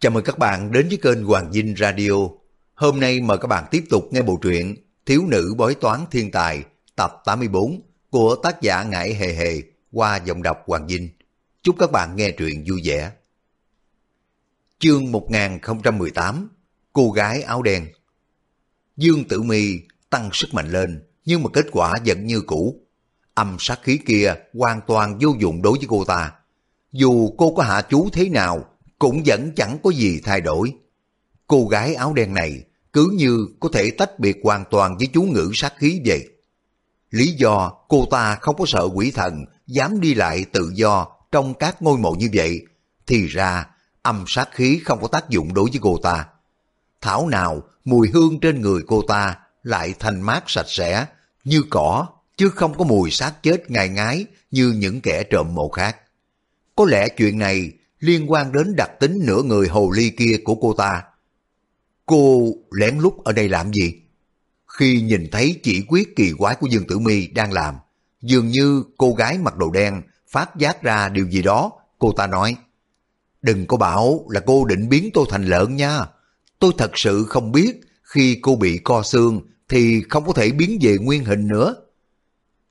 Chào mừng các bạn đến với kênh Hoàng Dinh Radio. Hôm nay mời các bạn tiếp tục nghe bộ truyện Thiếu nữ bói toán thiên tài, tập 84 của tác giả Ngải Hề Hề qua giọng đọc Hoàng Dinh. Chúc các bạn nghe truyện vui vẻ. Chương 1018 Cô gái áo đen Dương Tử Mi tăng sức mạnh lên, nhưng mà kết quả vẫn như cũ. Âm sát khí kia hoàn toàn vô dụng đối với cô ta. Dù cô có hạ chú thế nào cũng vẫn chẳng có gì thay đổi. Cô gái áo đen này cứ như có thể tách biệt hoàn toàn với chú ngữ sát khí vậy. Lý do cô ta không có sợ quỷ thần dám đi lại tự do trong các ngôi mộ như vậy, thì ra âm sát khí không có tác dụng đối với cô ta. Thảo nào mùi hương trên người cô ta lại thanh mát sạch sẽ, như cỏ, chứ không có mùi xác chết ngài ngái như những kẻ trộm mộ khác. Có lẽ chuyện này liên quan đến đặc tính nửa người hồ ly kia của cô ta. Cô lén lút ở đây làm gì? Khi nhìn thấy chỉ quyết kỳ quái của Dương Tử Mi đang làm, dường như cô gái mặc đồ đen phát giác ra điều gì đó, cô ta nói. Đừng có bảo là cô định biến tôi thành lợn nha. Tôi thật sự không biết khi cô bị co xương thì không có thể biến về nguyên hình nữa.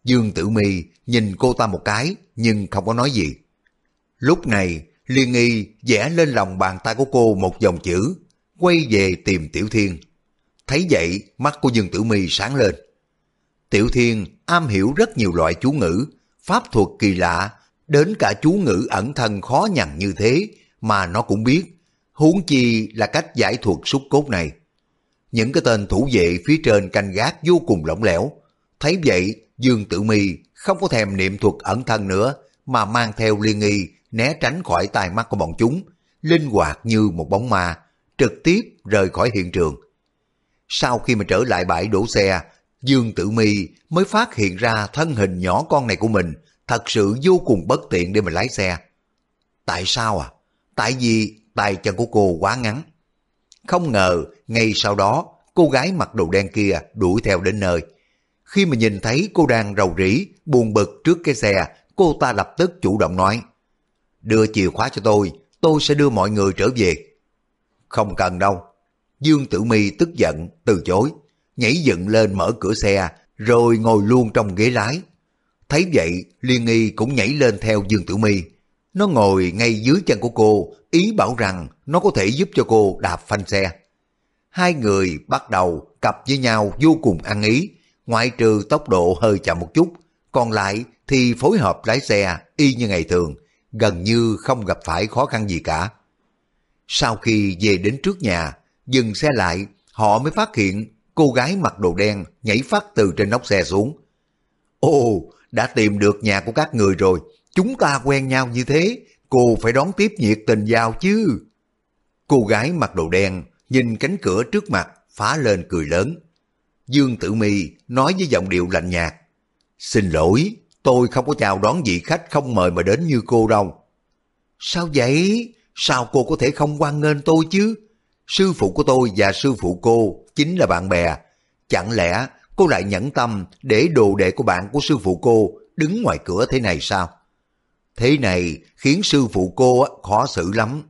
Dương Tử Mi nhìn cô ta một cái nhưng không có nói gì. Lúc này Liên nghi vẽ lên lòng bàn tay của cô một dòng chữ, quay về tìm Tiểu Thiên. Thấy vậy, mắt của Dương Tử Mi sáng lên. Tiểu Thiên am hiểu rất nhiều loại chú ngữ, pháp thuật kỳ lạ, đến cả chú ngữ ẩn thân khó nhằn như thế mà nó cũng biết, huống chi là cách giải thuật xúc cốt này. Những cái tên thủ vệ phía trên canh gác vô cùng lỏng lẻo. Thấy vậy, Dương Tử Mi không có thèm niệm thuật ẩn thân nữa, mà mang theo liên nghi né tránh khỏi tai mắt của bọn chúng, linh hoạt như một bóng ma, trực tiếp rời khỏi hiện trường. Sau khi mà trở lại bãi đổ xe, Dương Tử Mi mới phát hiện ra thân hình nhỏ con này của mình thật sự vô cùng bất tiện để mà lái xe. Tại sao à? Tại vì tay chân của cô quá ngắn. Không ngờ, ngay sau đó, cô gái mặc đồ đen kia đuổi theo đến nơi. Khi mà nhìn thấy cô đang rầu rĩ, buồn bực trước cái xe, cô ta lập tức chủ động nói đưa chìa khóa cho tôi, tôi sẽ đưa mọi người trở về. Không cần đâu. Dương Tử Mi tức giận, từ chối, nhảy dựng lên mở cửa xe, rồi ngồi luôn trong ghế lái. Thấy vậy, Liên Nghi cũng nhảy lên theo Dương Tử Mi. Nó ngồi ngay dưới chân của cô, ý bảo rằng nó có thể giúp cho cô đạp phanh xe. Hai người bắt đầu cặp với nhau vô cùng ăn ý, ngoại trừ tốc độ hơi chậm một chút, còn lại thì phối hợp lái xe y như ngày thường, gần như không gặp phải khó khăn gì cả. Sau khi về đến trước nhà, dừng xe lại, họ mới phát hiện cô gái mặc đồ đen nhảy phát từ trên nóc xe xuống. Ồ, đã tìm được nhà của các người rồi, chúng ta quen nhau như thế, cô phải đón tiếp nhiệt tình vào chứ. Cô gái mặc đồ đen nhìn cánh cửa trước mặt phá lên cười lớn. Dương Tử Mi nói với giọng điệu lạnh nhạt. Xin lỗi, Tôi không có chào đón vị khách không mời mà đến như cô đâu. Sao vậy? Sao cô có thể không quan nghênh tôi chứ? Sư phụ của tôi và sư phụ cô chính là bạn bè. Chẳng lẽ cô lại nhẫn tâm để đồ đệ của bạn của sư phụ cô đứng ngoài cửa thế này sao? Thế này khiến sư phụ cô khó xử lắm.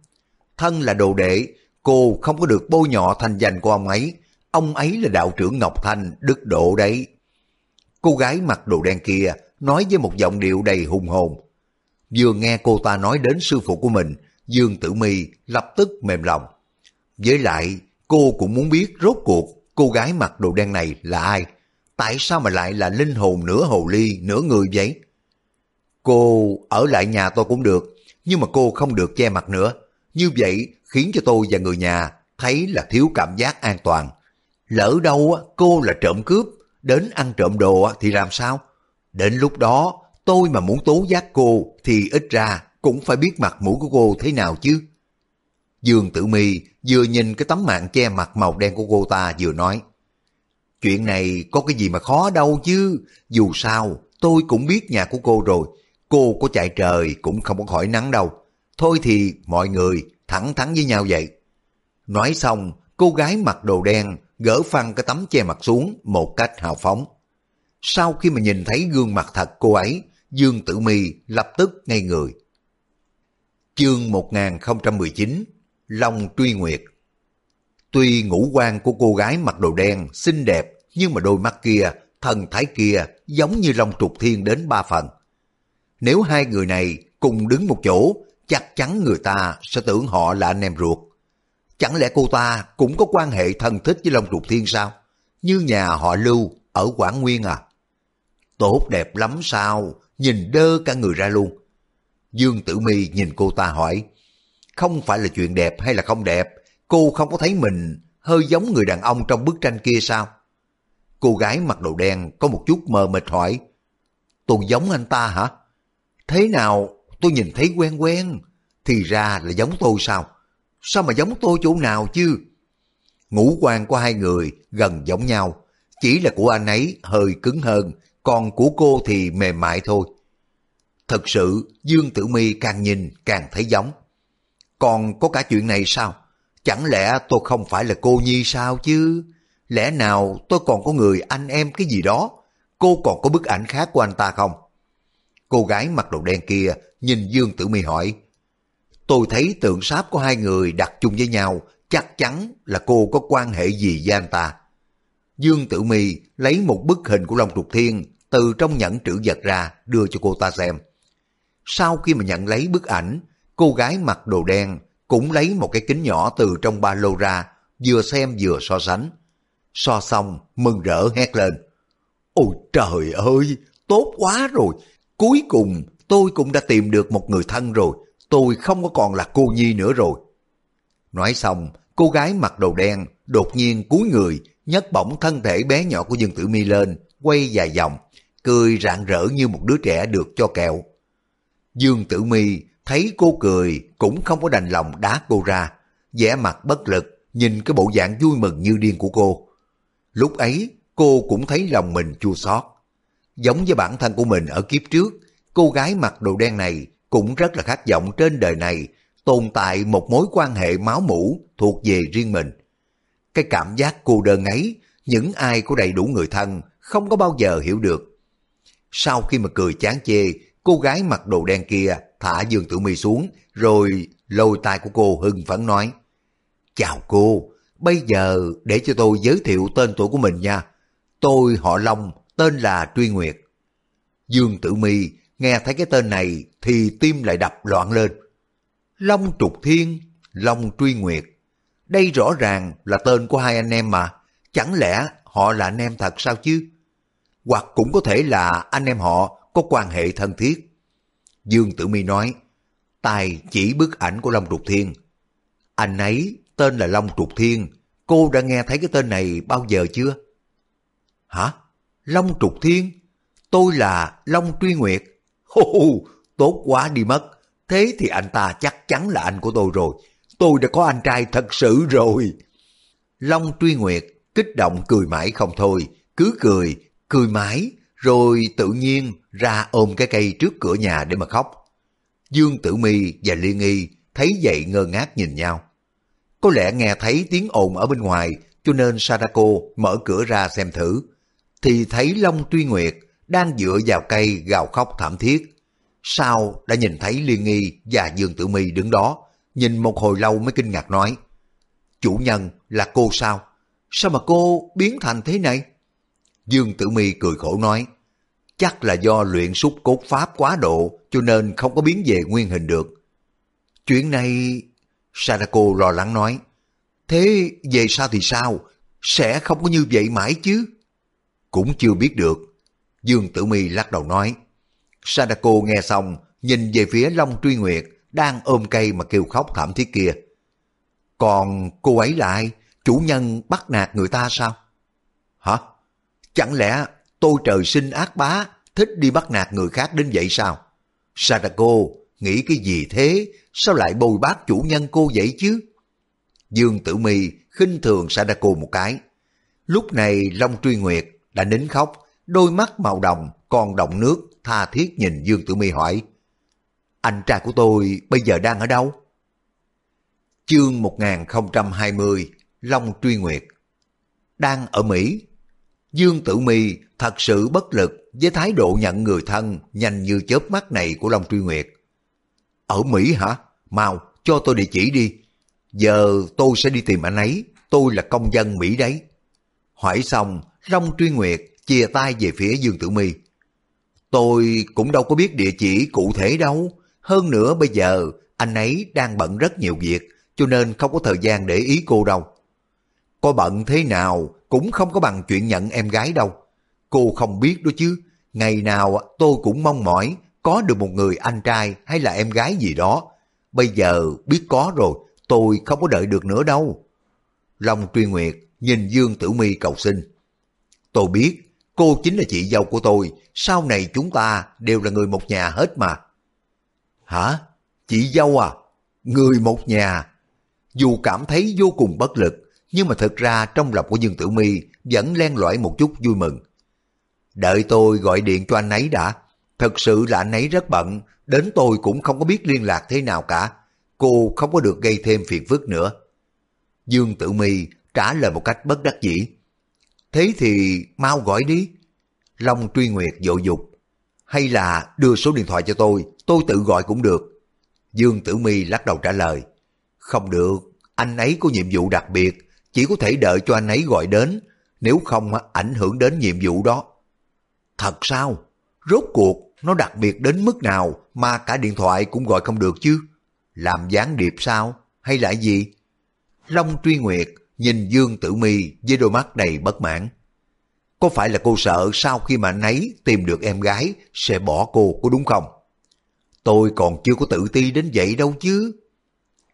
Thân là đồ đệ, cô không có được bôi nhọ thành danh của ông ấy. Ông ấy là đạo trưởng Ngọc Thanh, đức độ đấy. Cô gái mặc đồ đen kia nói với một giọng điệu đầy hùng hồn. Vừa nghe cô ta nói đến sư phụ của mình, Dương Tử Mi lập tức mềm lòng. Với lại, cô cũng muốn biết rốt cuộc cô gái mặc đồ đen này là ai? Tại sao mà lại là linh hồn nửa hồ ly, nửa người vậy? Cô ở lại nhà tôi cũng được, nhưng mà cô không được che mặt nữa. Như vậy khiến cho tôi và người nhà thấy là thiếu cảm giác an toàn. Lỡ đâu cô là trộm cướp, đến ăn trộm đồ thì làm sao? Đến lúc đó, tôi mà muốn tố giác cô thì ít ra cũng phải biết mặt mũi của cô thế nào chứ. Dương Tử Mi vừa nhìn cái tấm mạng che mặt màu đen của cô ta vừa nói. Chuyện này có cái gì mà khó đâu chứ, dù sao tôi cũng biết nhà của cô rồi, cô có chạy trời cũng không có khỏi nắng đâu. Thôi thì mọi người thẳng thắn với nhau vậy. Nói xong, cô gái mặc đồ đen gỡ phăng cái tấm che mặt xuống một cách hào phóng. Sau khi mà nhìn thấy gương mặt thật cô ấy, Dương Tử Mi lập tức ngây người. Chương 1019 Long Truy Nguyệt Tuy ngũ quan của cô gái mặc đồ đen xinh đẹp nhưng mà đôi mắt kia, thần thái kia giống như Long Trục Thiên đến ba phần. Nếu hai người này cùng đứng một chỗ, chắc chắn người ta sẽ tưởng họ là anh em ruột. Chẳng lẽ cô ta cũng có quan hệ thân thích với Long Trục Thiên sao? Như nhà họ Lưu ở Quảng Nguyên à? Tốt đẹp lắm sao? Nhìn đơ cả người ra luôn. Dương Tử Mi nhìn cô ta hỏi, không phải là chuyện đẹp hay là không đẹp, cô không có thấy mình hơi giống người đàn ông trong bức tranh kia sao? Cô gái mặc đồ đen có một chút mờ mịt hỏi, tôi giống anh ta hả? Thế nào tôi nhìn thấy quen quen, thì ra là giống tôi sao? Sao mà giống tôi chỗ nào chứ? Ngũ quan của hai người gần giống nhau, chỉ là của anh ấy hơi cứng hơn, còn của cô thì mềm mại thôi. Thật sự Dương Tử Mi càng nhìn càng thấy giống. Còn có cả chuyện này sao? Chẳng lẽ tôi không phải là cô Nhi sao chứ? Lẽ nào tôi còn có người anh em cái gì đó? Cô còn có bức ảnh khác của anh ta không? Cô gái mặc đồ đen kia nhìn Dương Tử Mi hỏi. Tôi thấy tượng sáp của hai người đặt chung với nhau, chắc chắn là cô có quan hệ gì với anh ta. Dương Tử Mi lấy một bức hình của Long Trục Thiên từ trong nhẫn trữ vật ra đưa cho cô ta xem. Sau khi mà nhận lấy bức ảnh, cô gái mặc đồ đen cũng lấy một cái kính nhỏ từ trong ba lô ra, vừa xem vừa so sánh. So xong, mừng rỡ hét lên. Ôi trời ơi, tốt quá rồi, cuối cùng tôi cũng đã tìm được một người thân rồi, tôi không có còn là cô Nhi nữa rồi. Nói xong, cô gái mặc đồ đen đột nhiên cúi người, nhấc bổng thân thể bé nhỏ của Dương Tử Mi lên, quay dài vòng, cười rạng rỡ như một đứa trẻ được cho kẹo. Dương Tử Mi thấy cô cười cũng không có đành lòng đá cô ra, vẻ mặt bất lực, nhìn cái bộ dạng vui mừng như điên của cô. Lúc ấy, cô cũng thấy lòng mình chua xót. Giống với bản thân của mình ở kiếp trước, cô gái mặc đồ đen này cũng rất là khát vọng trên đời này tồn tại một mối quan hệ máu mủ thuộc về riêng mình. Cái cảm giác cô đơn ấy, những ai có đầy đủ người thân không có bao giờ hiểu được. Sau khi mà cười chán chê, cô gái mặc đồ đen kia thả Dương Tử Mi xuống, rồi lôi tay của cô hưng phấn nói. Chào cô, bây giờ để cho tôi giới thiệu tên tuổi của mình nha. Tôi họ Long, tên là Truy Nguyệt. Dương Tử Mi nghe thấy cái tên này thì tim lại đập loạn lên. Long Trục Thiên, Long Truy Nguyệt. Đây rõ ràng là tên của hai anh em mà. Chẳng lẽ họ là anh em thật sao chứ? Hoặc cũng có thể là anh em họ có quan hệ thân thiết. Dương Tử Mi nói, tài chỉ bức ảnh của Long Trục Thiên. Anh ấy tên là Long Trục Thiên, cô đã nghe thấy cái tên này bao giờ chưa? Hả? Long Trục Thiên? Tôi là Long Truy Nguyệt. Hô, hô tốt quá đi mất. Thế thì anh ta chắc chắn là anh của tôi rồi. Tôi đã có anh trai thật sự rồi. Long Truy Nguyệt kích động cười mãi không thôi, cứ cười, cười mãi, rồi tự nhiên ra ôm cái cây trước cửa nhà để mà khóc. Dương Tử Mi và Liên Nghi thấy vậy ngơ ngác nhìn nhau. Có lẽ nghe thấy tiếng ồn ở bên ngoài cho nên Sadako mở cửa ra xem thử. Thì thấy Long Truy Nguyệt đang dựa vào cây gào khóc thảm thiết. Sao đã nhìn thấy Liên Nghi và Dương Tử Mi đứng đó, nhìn một hồi lâu mới kinh ngạc nói. Chủ nhân là cô sao? Sao mà cô biến thành thế này? Dương Tử Mi cười khổ nói, chắc là do luyện xúc cốt pháp quá độ cho nên không có biến về nguyên hình được. Chuyện này... Sadako lo lắng nói, thế về sao thì sao? Sẽ không có như vậy mãi chứ? Cũng chưa biết được. Dương Tử Mi lắc đầu nói. Sadako nghe xong, nhìn về phía Long Truy Nguyệt, đang ôm cây mà kêu khóc thảm thiết kia. Còn cô ấy là ai? Chủ nhân bắt nạt người ta sao? Hả? Chẳng lẽ tôi trời sinh ác bá, thích đi bắt nạt người khác đến vậy sao? Sadako, nghĩ cái gì thế? Sao lại bồi bác chủ nhân cô vậy chứ? Dương Tử Mi khinh thường Sadako một cái. Lúc này Long Truy Nguyệt đã nín khóc, đôi mắt màu đồng còn động nước tha thiết nhìn Dương Tử Mi hỏi. Anh trai của tôi bây giờ đang ở đâu? Chương 1020 Long Truy Nguyệt Đang ở Mỹ Dương Tử Mi thật sự bất lực với thái độ nhận người thân nhanh như chớp mắt này của Long Truy Nguyệt. Ở Mỹ hả? Mau, cho tôi địa chỉ đi. Giờ tôi sẽ đi tìm anh ấy, tôi là công dân Mỹ đấy. Hỏi xong, Long Truy Nguyệt chia tay về phía Dương Tử Mi. Tôi cũng đâu có biết địa chỉ cụ thể đâu. Hơn nữa bây giờ anh ấy đang bận rất nhiều việc cho nên không có thời gian để ý cô đâu. Có bận thế nào cũng không có bằng chuyện nhận em gái đâu. Cô không biết đó chứ. Ngày nào tôi cũng mong mỏi có được một người anh trai hay là em gái gì đó. Bây giờ biết có rồi, tôi không có đợi được nữa đâu. Long Truy Nguyệt nhìn Dương Tử Mi cầu xin. Tôi biết, cô chính là chị dâu của tôi, sau này chúng ta đều là người một nhà hết mà. Hả? Chị dâu à? Người một nhà. Dù cảm thấy vô cùng bất lực, nhưng mà thực ra trong lòng của Dương Tử Mi vẫn len lỏi một chút vui mừng. Đợi tôi gọi điện cho anh ấy đã. Thật sự là anh ấy rất bận, đến tôi cũng không có biết liên lạc thế nào cả. Cô không có được gây thêm phiền phức nữa. Dương Tử Mi trả lời một cách bất đắc dĩ. Thế thì mau gọi đi. Long truy nguyệt dội dục. Hay là đưa số điện thoại cho tôi, tôi tự gọi cũng được. Dương Tử Mi lắc đầu trả lời. Không được, anh ấy có nhiệm vụ đặc biệt, chỉ có thể đợi cho anh ấy gọi đến, nếu không ảnh hưởng đến nhiệm vụ đó. Thật sao? Rốt cuộc nó đặc biệt đến mức nào mà cả điện thoại cũng gọi không được chứ? Làm gián điệp sao? Hay là gì? Long Truy Nguyệt nhìn Dương Tử Mi với đôi mắt đầy bất mãn. Có phải là cô sợ sau khi mà anh ấy tìm được em gái sẽ bỏ cô có đúng không? Tôi còn chưa có tự ti đến vậy đâu chứ.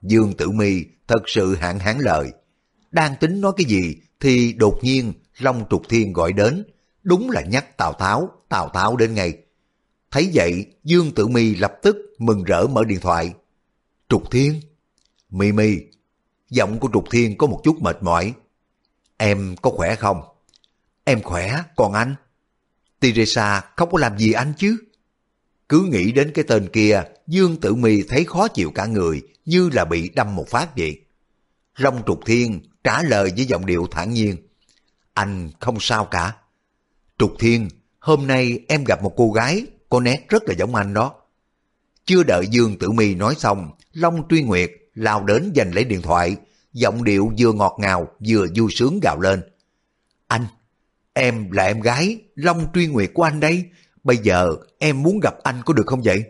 Dương Tử Mi thật sự hạn hán lời. Đang tính nói cái gì thì đột nhiên Long Trục Thiên gọi đến. Đúng là nhắc Tào Tháo, Tào Tháo đến ngay. Thấy vậy, Dương Tử Mi lập tức mừng rỡ mở điện thoại. Trục Thiên? Mi Mi, giọng của Trục Thiên có một chút mệt mỏi. Em có khỏe không? Em khỏe, còn anh? Teresa không có làm gì anh chứ? Cứ nghĩ đến cái tên kia, Dương Tử Mi thấy khó chịu cả người, như là bị đâm một phát vậy. Long Trục Thiên trả lời với giọng điệu thản nhiên. Anh không sao cả. Trục Thiên, hôm nay em gặp một cô gái có nét rất là giống anh đó. Chưa đợi Dương Tử Mi nói xong, Long Truy Nguyệt lao đến giành lấy điện thoại, giọng điệu vừa ngọt ngào vừa vui sướng gào lên. Anh, em là em gái Long Truy Nguyệt của anh đây, bây giờ em muốn gặp anh có được không vậy?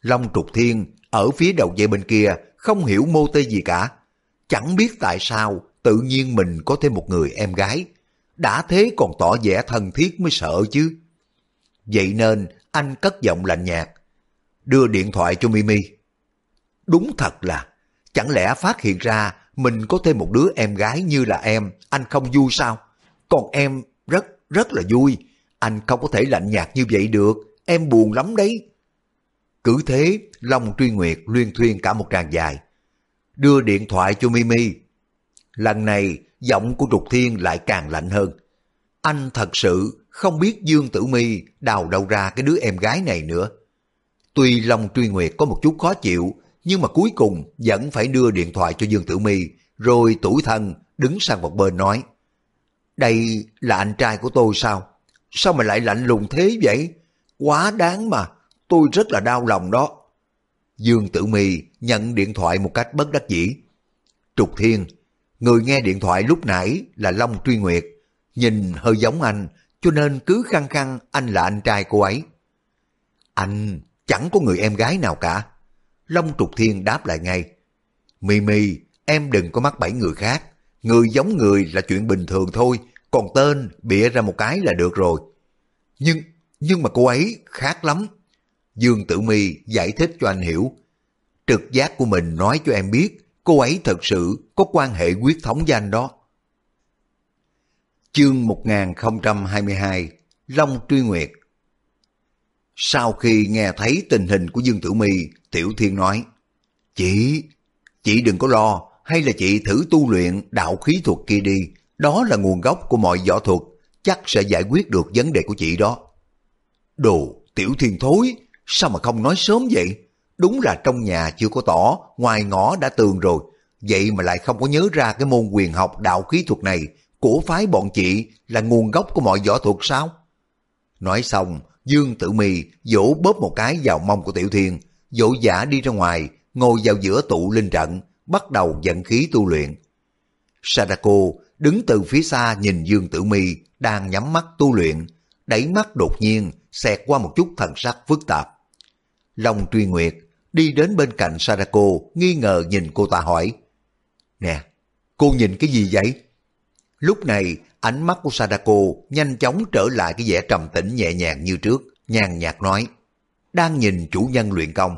Long Trục Thiên ở phía đầu dây bên kia không hiểu mô tê gì cả. Chẳng biết tại sao tự nhiên mình có thêm một người em gái. Đã thế còn tỏ vẻ thân thiết mới sợ chứ. Vậy nên anh cất giọng lạnh nhạt. Đưa điện thoại cho Mimi. Đúng thật là, chẳng lẽ phát hiện ra mình có thêm một đứa em gái như là em, anh không vui sao? Còn em rất, rất là vui. Anh không có thể lạnh nhạt như vậy được, em buồn lắm đấy. Cứ thế, Long Truy Nguyệt luyên thuyên cả một tràng dài. Đưa điện thoại cho Mimi. Lần này, giọng của Trục Thiên lại càng lạnh hơn. Anh thật sự không biết Dương Tử Mi đào đâu ra cái đứa em gái này nữa. Tuy Long Truy Nguyệt có một chút khó chịu, nhưng mà cuối cùng vẫn phải đưa điện thoại cho Dương Tử Mi, rồi tủi thân đứng sang một bên nói. Đây là anh trai của tôi sao? Sao mà lại lạnh lùng thế vậy? Quá đáng mà, tôi rất là đau lòng đó. Dương Tử Mi nhận điện thoại một cách bất đắc dĩ. Trục Thiên, người nghe điện thoại lúc nãy là Long Truy Nguyệt, nhìn hơi giống anh, cho nên cứ khăng khăng anh là anh trai cô ấy. Anh chẳng có người em gái nào cả. Long Trục Thiên đáp lại ngay. Mì mì, em đừng có mắc bẫy người khác. Người giống người là chuyện bình thường thôi, còn tên bịa ra một cái là được rồi. Nhưng, nhưng mà cô ấy khác lắm. Dương Tử Mi giải thích cho anh hiểu. Trực giác của mình nói cho em biết cô ấy thật sự có quan hệ quyết thống với anh đó. Chương 1022 Long Truy Nguyệt Sau khi nghe thấy tình hình của Dương Tử Mi, Tiểu Thiên nói Chị, chị đừng có lo, hay là chị thử tu luyện đạo khí thuật kia đi, đó là nguồn gốc của mọi võ thuật, chắc sẽ giải quyết được vấn đề của chị đó. Đồ, Tiểu Thiên thối, sao mà không nói sớm vậy? Đúng là trong nhà chưa có tỏ, ngoài ngõ đã tường rồi, vậy mà lại không có nhớ ra cái môn quyền học đạo khí thuật này của phái bọn chị là nguồn gốc của mọi võ thuật sao? Nói xong, Dương Tử Mì vỗ bóp một cái vào mông của Tiểu Thiên, dỗ giả đi ra ngoài, ngồi vào giữa tụ linh trận, bắt đầu dẫn khí tu luyện. Sadako đứng từ phía xa nhìn Dương Tử Mì đang nhắm mắt tu luyện, đẩy mắt đột nhiên xẹt qua một chút thần sắc phức tạp. Long truy nguyệt đi đến bên cạnh Sadako nghi ngờ nhìn cô ta hỏi. Nè, cô nhìn cái gì vậy? Lúc này ánh mắt của Sadako nhanh chóng trở lại cái vẻ trầm tĩnh nhẹ nhàng như trước, nhàn nhạt nói. Đang nhìn chủ nhân luyện công.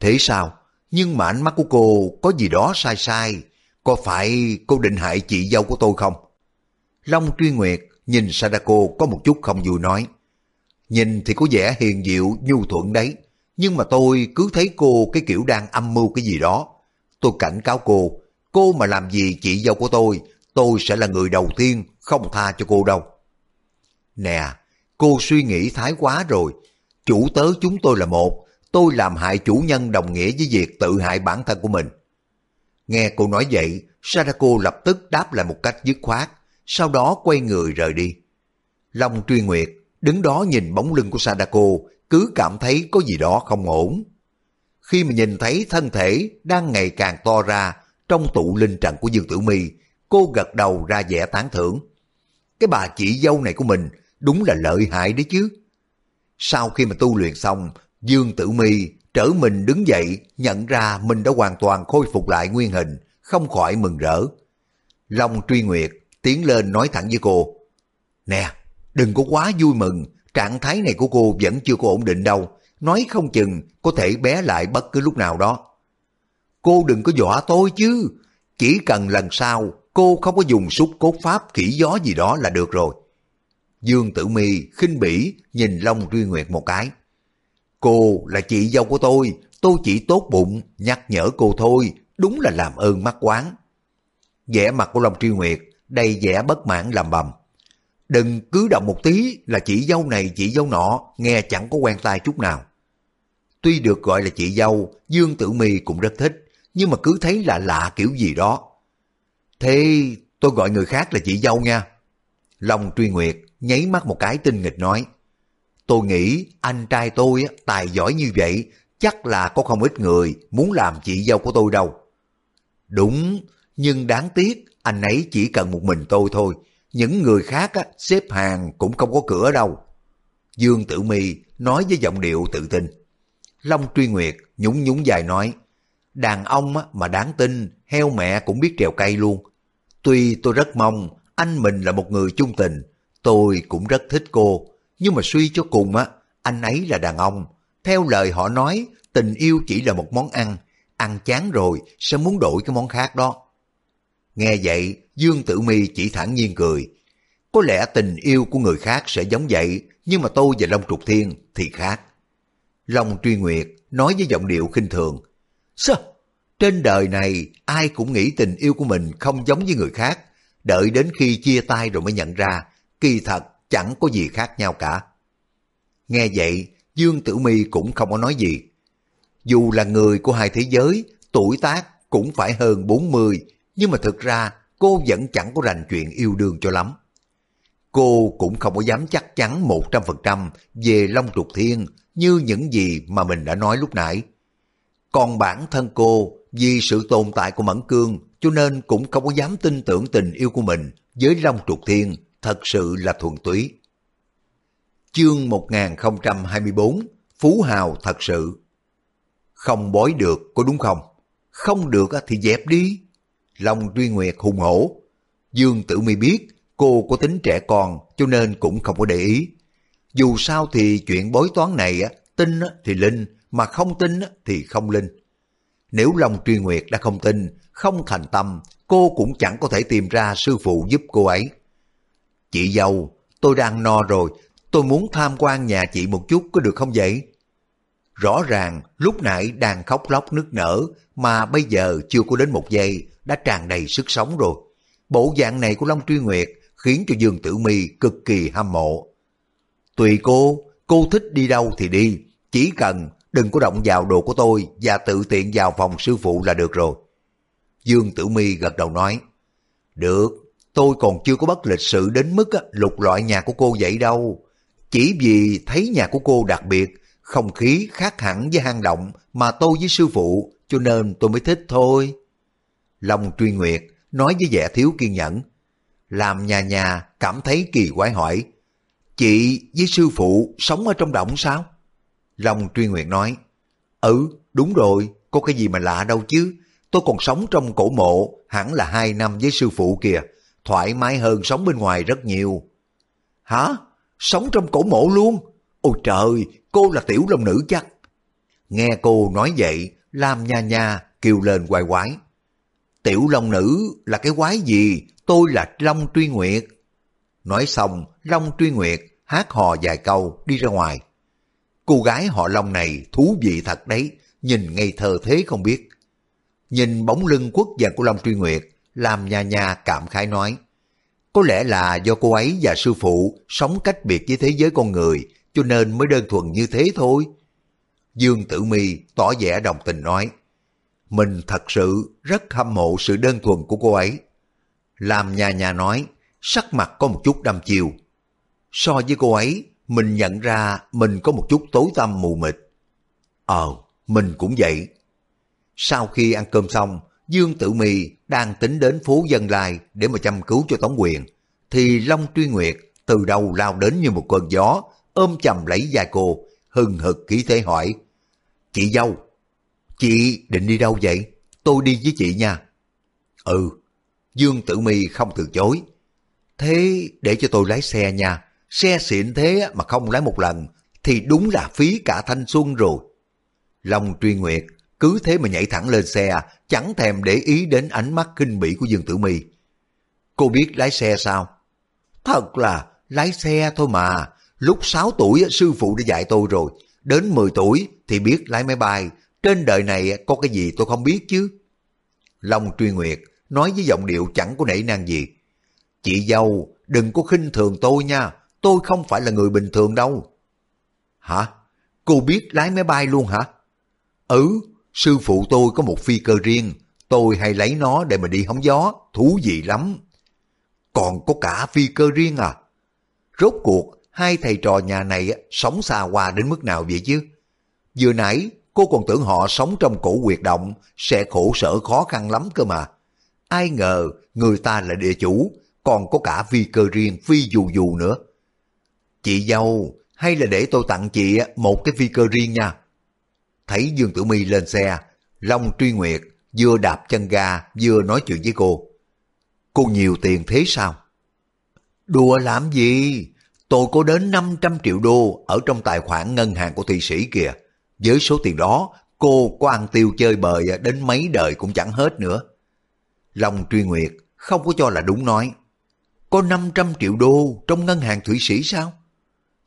Thế sao? Nhưng mà ánh mắt của cô có gì đó sai sai. Có phải cô định hại chị dâu của tôi không? Long Truy Nguyệt nhìn Sadako có một chút không vui nói. Nhìn thì có vẻ hiền diệu, nhu thuận đấy. Nhưng mà tôi cứ thấy cô cái kiểu đang âm mưu cái gì đó. Tôi cảnh cáo cô, cô mà làm gì chị dâu của tôi, tôi sẽ là người đầu tiên không tha cho cô đâu. Nè, cô suy nghĩ thái quá rồi. Chủ tớ chúng tôi là một, tôi làm hại chủ nhân đồng nghĩa với việc tự hại bản thân của mình. Nghe cô nói vậy, Sadako lập tức đáp lại một cách dứt khoát, sau đó quay người rời đi. Long truy nguyệt, đứng đó nhìn bóng lưng của Sadako, cứ cảm thấy có gì đó không ổn. Khi mà nhìn thấy thân thể đang ngày càng to ra trong tụ linh trận của Dương Tử Mi, cô gật đầu ra vẻ tán thưởng. Cái bà chị dâu này của mình đúng là lợi hại đấy chứ. Sau khi mà tu luyện xong, Dương Tử Mi trở mình đứng dậy, nhận ra mình đã hoàn toàn khôi phục lại nguyên hình, không khỏi mừng rỡ. Long truy nguyệt tiến lên nói thẳng với cô, Nè, đừng có quá vui mừng, trạng thái này của cô vẫn chưa có ổn định đâu, nói không chừng có thể bé lại bất cứ lúc nào đó. Cô đừng có dọa tôi chứ, chỉ cần lần sau cô không có dùng súc cốt pháp kỹ gió gì đó là được rồi. Dương Tử Mi khinh bỉ nhìn Long Truy Nguyệt một cái. Cô là chị dâu của tôi, tôi chỉ tốt bụng, nhắc nhở cô thôi, đúng là làm ơn mắc quán. vẻ mặt của Long Truy Nguyệt đầy vẻ bất mãn làm bầm. Đừng cứ động một tí là chị dâu này chị dâu nọ, nghe chẳng có quen tai chút nào. Tuy được gọi là chị dâu, Dương Tử Mi cũng rất thích, nhưng mà cứ thấy lạ lạ kiểu gì đó. Thế tôi gọi người khác là chị dâu nha. Long Truy Nguyệt nháy mắt một cái tinh nghịch nói. Tôi nghĩ anh trai tôi tài giỏi như vậy, chắc là có không ít người muốn làm chị dâu của tôi đâu. Đúng, nhưng đáng tiếc anh ấy chỉ cần một mình tôi thôi, những người khác á, xếp hàng cũng không có cửa đâu. Dương Tử Mi nói với giọng điệu tự tin. Long Truy Nguyệt nhún nhún dài nói, đàn ông á, mà đáng tin, heo mẹ cũng biết trèo cây luôn. Tuy tôi rất mong anh mình là một người trung tình, tôi cũng rất thích cô, nhưng mà suy cho cùng á, anh ấy là đàn ông. Theo lời họ nói, tình yêu chỉ là một món ăn, ăn chán rồi sẽ muốn đổi cái món khác đó. Nghe vậy, Dương Tử Mi chỉ thản nhiên cười. Có lẽ tình yêu của người khác sẽ giống vậy, nhưng mà tôi và Long Trục Thiên thì khác. Long Truy Nguyệt nói với giọng điệu khinh thường. Sao? Trên đời này ai cũng nghĩ tình yêu của mình không giống với người khác. Đợi đến khi chia tay rồi mới nhận ra, kỳ thật chẳng có gì khác nhau cả. Nghe vậy, Dương Tử Mi cũng không có nói gì. Dù là người của hai thế giới, tuổi tác cũng phải hơn 40, nhưng mà thực ra, cô vẫn chẳng có rành chuyện yêu đương cho lắm. Cô cũng không có dám chắc chắn 100% về Long Trục Thiên như những gì mà mình đã nói lúc nãy. Còn bản thân cô, vì sự tồn tại của Mẫn Cương, cho nên cũng không có dám tin tưởng tình yêu của mình với Long Trục Thiên thật sự là thuần túy. Chương 1024 Phú Hào thật sự Không bói được, có đúng không? Không được thì dẹp đi. Long Duy Nguyệt hùng hổ. Dương Tử Mi biết cô có tính trẻ con cho nên cũng không có để ý. Dù sao thì chuyện bói toán này tin thì linh mà không tin thì không linh. Nếu Long Truy Nguyệt đã không tin, không thành tâm, cô cũng chẳng có thể tìm ra sư phụ giúp cô ấy. Chị dâu, tôi đang no rồi, tôi muốn tham quan nhà chị một chút có được không vậy? Rõ ràng lúc nãy đang khóc lóc nức nở mà bây giờ chưa có đến một giây đã tràn đầy sức sống rồi. Bộ dạng này của Long Truy Nguyệt khiến cho Dương Tử Mi cực kỳ hâm mộ. Tùy cô, cô thích đi đâu thì đi, chỉ cần đừng có động vào đồ của tôi và tự tiện vào phòng sư phụ là được rồi. Dương Tử Mi gật đầu nói, được, tôi còn chưa có bất lịch sự đến mức lục loại nhà của cô vậy đâu. Chỉ vì thấy nhà của cô đặc biệt, không khí khác hẳn với hang động mà tôi với sư phụ, cho nên tôi mới thích thôi. Long truy nguyệt nói với vẻ thiếu kiên nhẫn. Làm nhà nhà cảm thấy kỳ quái hỏi, chị với sư phụ sống ở trong động sao? Long truy nguyệt nói, ừ, đúng rồi, có cái gì mà lạ đâu chứ. Tôi còn sống trong cổ mộ hẳn là hai năm với sư phụ kìa, thoải mái hơn sống bên ngoài rất nhiều. Hả? Sống trong cổ mộ luôn? Ôi trời, cô là tiểu long nữ chắc. Nghe cô nói vậy, làm nha nha kêu lên quay quái. Tiểu long nữ là cái quái gì? Tôi là Long Truy Nguyệt. Nói xong, Long Truy Nguyệt hát hò vài câu đi ra ngoài. Cô gái họ Long này thú vị thật đấy, nhìn ngây thơ thế không biết. Nhìn bóng lưng quốc gia của Long Truy Nguyệt, làm nhà nhà cảm khái nói. Có lẽ là do cô ấy và sư phụ sống cách biệt với thế giới con người, cho nên mới đơn thuần như thế thôi. Dương Tử Mi tỏ vẻ đồng tình nói, mình thật sự rất hâm mộ sự đơn thuần của cô ấy. Làm nhà nhà nói, sắc mặt có một chút đăm chiều. So với cô ấy, mình nhận ra mình có một chút tối tăm mù mịt. Ờ, mình cũng vậy. Sau khi ăn cơm xong, Dương Tử Mi đang tính đến phố Dân Lai để mà chăm cứu cho Tống Quyền, thì Long Truy Nguyệt từ đầu lao đến như một cơn gió, ôm chầm lấy vai cô, hừng hực khí thế hỏi. Chị dâu, chị định đi đâu vậy? Tôi đi với chị nha. Ừ, Dương Tử Mi không từ chối. Thế để cho tôi lái xe nha, xe xịn thế mà không lái một lần thì đúng là phí cả thanh xuân rồi. Long Truy Nguyệt cứ thế mà nhảy thẳng lên xe, chẳng thèm để ý đến ánh mắt kinh bỉ của Dương Tử Mi. Cô biết lái xe sao? Thật là lái xe thôi mà, lúc 6 tuổi sư phụ đã dạy tôi rồi, đến 10 tuổi thì biết lái máy bay, trên đời này có cái gì tôi không biết chứ. Long Truy Nguyệt nói với giọng điệu chẳng có nể nang gì. Chị dâu, đừng có khinh thường tôi nha, tôi không phải là người bình thường đâu. Hả? Cô biết lái máy bay luôn hả? Ừ, sư phụ tôi có một phi cơ riêng, tôi hay lấy nó để mà đi hóng gió, thú vị lắm. Còn có cả phi cơ riêng à? Rốt cuộc, hai thầy trò nhà này sống xa hoa đến mức nào vậy chứ? Vừa nãy, cô còn tưởng họ sống trong cổ quyệt động, sẽ khổ sở khó khăn lắm cơ mà. Ai ngờ, người ta là địa chủ, còn có cả vi cơ riêng, phi dù dù nữa. Chị dâu, hay là để tôi tặng chị một cái phi cơ riêng nha. Thấy Dương Tử My lên xe, Long Truy Nguyệt vừa đạp chân ga vừa nói chuyện với cô. Cô nhiều tiền thế sao? Đùa làm gì? Tôi có đến 500 triệu đô ở trong tài khoản ngân hàng của Thụy Sĩ kìa. Với số tiền đó, cô có ăn tiêu chơi bời đến mấy đời cũng chẳng hết nữa. Long Truy Nguyệt không có cho là đúng nói. Có 500 triệu đô trong ngân hàng Thụy Sĩ sao?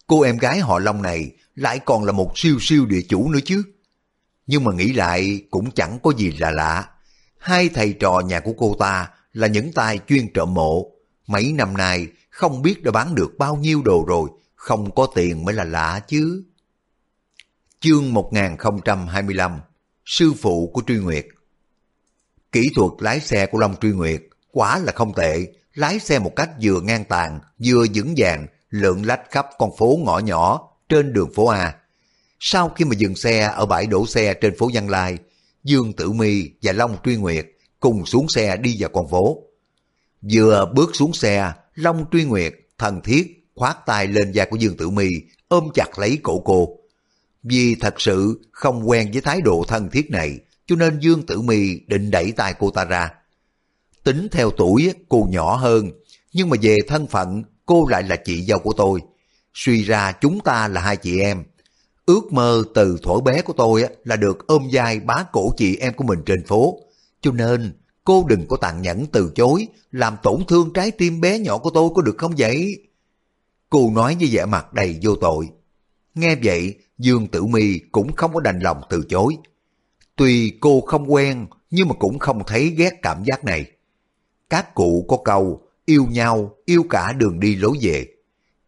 Cô em gái họ Long này lại còn là một siêu siêu địa chủ nữa chứ. Nhưng mà nghĩ lại cũng chẳng có gì là lạ. Hai thầy trò nhà của cô ta là những tay chuyên trộm mộ. Mấy năm nay không biết đã bán được bao nhiêu đồ rồi, không có tiền mới là lạ chứ. Chương 1025 Sư phụ của Truy Nguyệt Kỹ thuật lái xe của Long Truy Nguyệt quả là không tệ, lái xe một cách vừa ngang tàn, vừa vững vàng, lượn lách khắp con phố ngõ nhỏ trên đường phố A. Sau khi mà dừng xe ở bãi đổ xe trên phố Văn Lai, Dương Tử Mi và Long Truy Nguyệt cùng xuống xe đi vào con phố. Vừa bước xuống xe, Long Truy Nguyệt thần thiết khoát tay lên da của Dương Tử Mi ôm chặt lấy cổ cô. Vì thật sự không quen với thái độ thân thiết này, cho nên Dương Tử Mi định đẩy tay cô ta ra. Tính theo tuổi cô nhỏ hơn, nhưng mà về thân phận cô lại là chị dâu của tôi. Suy ra chúng ta là hai chị em. Ước mơ từ thuở bé của tôi là được ôm vai bá cổ chị em của mình trên phố. Cho nên cô đừng có tàn nhẫn từ chối, làm tổn thương trái tim bé nhỏ của tôi có được không vậy? Cô nói như vẻ mặt đầy vô tội. Nghe vậy, Dương Tử Mi cũng không có đành lòng từ chối. Tuy cô không quen, nhưng mà cũng không thấy ghét cảm giác này. Các cụ có câu, yêu nhau, yêu cả đường đi lối về.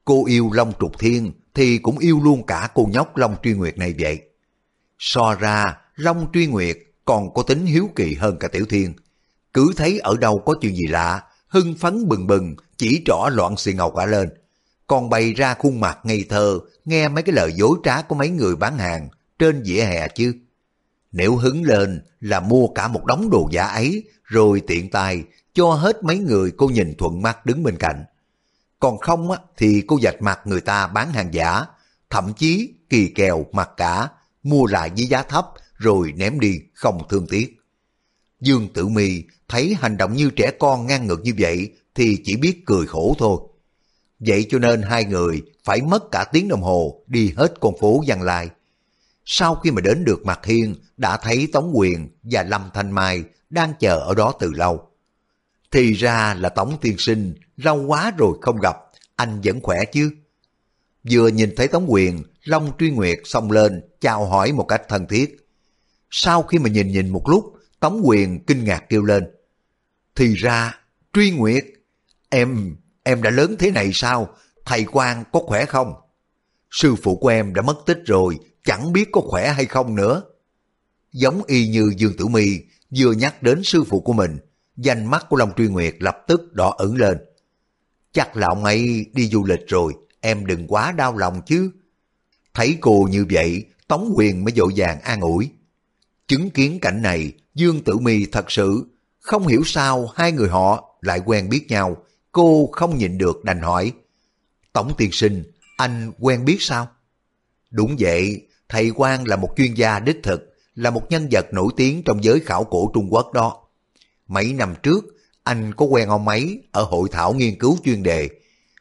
Cô yêu Long Trục Thiên thì cũng yêu luôn cả cô nhóc Long Truy Nguyệt này vậy. So ra, Long Truy Nguyệt còn có tính hiếu kỳ hơn cả Tiểu Thiên. Cứ thấy ở đâu có chuyện gì lạ, hưng phấn bừng bừng, chỉ trỏ loạn xì ngầu cả lên. còn bày ra khuôn mặt ngây thơ, nghe mấy cái lời dối trá của mấy người bán hàng trên vỉa hè chứ. Nếu hứng lên là mua cả một đống đồ giả ấy, rồi tiện tay cho hết mấy người cô nhìn thuận mắt đứng bên cạnh. Còn không á, thì cô dạch mặt người ta bán hàng giả, thậm chí kỳ kèo mặt cả, mua lại với giá thấp rồi ném đi không thương tiếc. Dương Tử Mi thấy hành động như trẻ con ngang ngược như vậy thì chỉ biết cười khổ thôi. Vậy cho nên hai người phải mất cả tiếng đồng hồ đi hết con phố Văn Lai. Sau khi mà đến được Mặt Hiên đã thấy Tống Quyền và Lâm Thanh Mai đang chờ ở đó từ lâu. Thì ra là Tống Tiên Sinh, lâu quá rồi không gặp, anh vẫn khỏe chứ? Vừa nhìn thấy Tống Quyền, Long Truy Nguyệt xông lên, chào hỏi một cách thân thiết. Sau khi mà nhìn nhìn một lúc, Tống Quyền kinh ngạc kêu lên. Thì ra, Truy Nguyệt, em, em đã lớn thế này sao? Thầy quan có khỏe không? Sư phụ của em đã mất tích rồi, chẳng biết có khỏe hay không nữa. Giống y như Dương Tử Mi vừa nhắc đến sư phụ của mình, danh mắt của Long Truy Nguyệt lập tức đỏ ửng lên. Chắc là ông ấy đi du lịch rồi, em đừng quá đau lòng chứ. Thấy cô như vậy, Tống Quyền mới dội vàng an ủi. Chứng kiến cảnh này, Dương Tử Mi thật sự không hiểu sao hai người họ lại quen biết nhau. Cô không nhịn được đành hỏi. Tổng tiên sinh, anh quen biết sao? Đúng vậy, thầy Quang là một chuyên gia đích thực, là một nhân vật nổi tiếng trong giới khảo cổ Trung Quốc đó. Mấy năm trước, anh có quen ông ấy ở hội thảo nghiên cứu chuyên đề.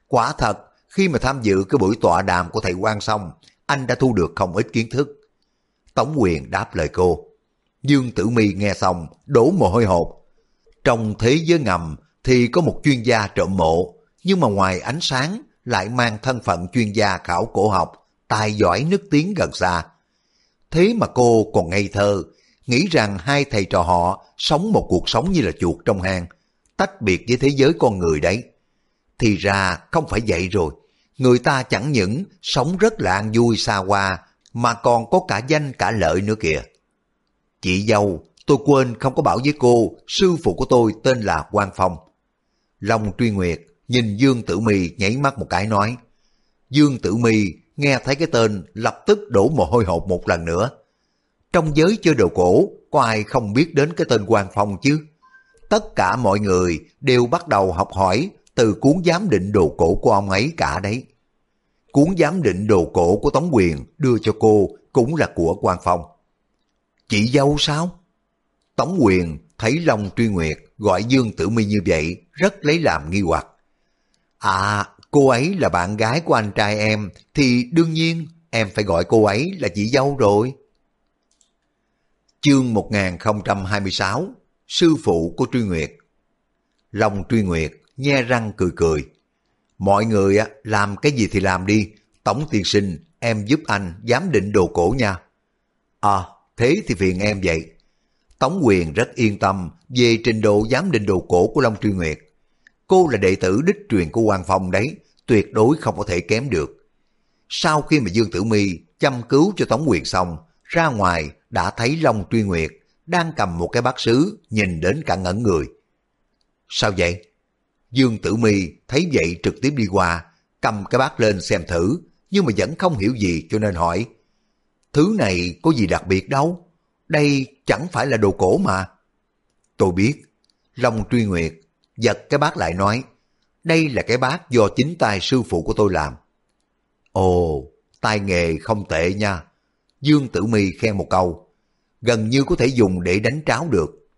Quả thật, khi mà tham dự cái buổi tọa đàm của thầy Quang xong, anh đã thu được không ít kiến thức. Tống quyền đáp lời cô. Dương Tử Mi nghe xong, đổ mồ hôi hột. Trong thế giới ngầm thì có một chuyên gia trộm mộ, nhưng mà ngoài ánh sáng lại mang thân phận chuyên gia khảo cổ học, tài giỏi nức tiếng gần xa. Thế mà cô còn ngây thơ, nghĩ rằng hai thầy trò họ sống một cuộc sống như là chuột trong hang, tách biệt với thế giới con người đấy. Thì ra không phải vậy rồi, người ta chẳng những sống rất là an vui xa hoa, mà còn có cả danh cả lợi nữa kìa. Chị dâu, tôi quên không có bảo với cô, sư phụ của tôi tên là Quang Phong. Long Truy Nguyệt nhìn Dương Tử Mi nhảy mắt một cái nói. Dương Tử Mi nghe thấy cái tên lập tức đổ mồ hôi hột một lần nữa. Trong giới chơi đồ cổ, có ai không biết đến cái tên Quang Phong chứ? Tất cả mọi người đều bắt đầu học hỏi từ cuốn giám định đồ cổ của ông ấy cả đấy. Cuốn giám định đồ cổ của Tống Quyền đưa cho cô cũng là của Quang Phong. Chị dâu sao? Tống Quyền thấy Long Truy Nguyệt gọi Dương Tử Mi như vậy rất lấy làm nghi hoặc. À, cô ấy là bạn gái của anh trai em thì đương nhiên em phải gọi cô ấy là chị dâu rồi. Chương 1026 Sư phụ của Truy Nguyệt Long Truy Nguyệt nhe răng cười cười. Mọi người làm cái gì thì làm đi, Tổng tiên sinh em giúp anh giám định đồ cổ nha. À, thế thì phiền em vậy. Tống quyền rất yên tâm về trình độ giám định đồ cổ của Long Truy Nguyệt. Cô là đệ tử đích truyền của Hoàng Phong đấy, tuyệt đối không có thể kém được. Sau khi mà Dương Tử Mi chăm cứu cho Tống Quyền xong, ra ngoài đã thấy Long Truy Nguyệt đang cầm một cái bát sứ nhìn đến cả ngẩn người. Sao vậy? Dương Tử Mi thấy vậy trực tiếp đi qua, cầm cái bát lên xem thử, nhưng mà vẫn không hiểu gì cho nên hỏi. Thứ này có gì đặc biệt đâu, đây chẳng phải là đồ cổ mà. Tôi biết, Long Truy Nguyệt giật cái bát lại nói, đây là cái bát do chính tay sư phụ của tôi làm. Ồ, tay nghề không tệ nha. Dương Tử Mi khen một câu, gần như có thể dùng để đánh tráo được.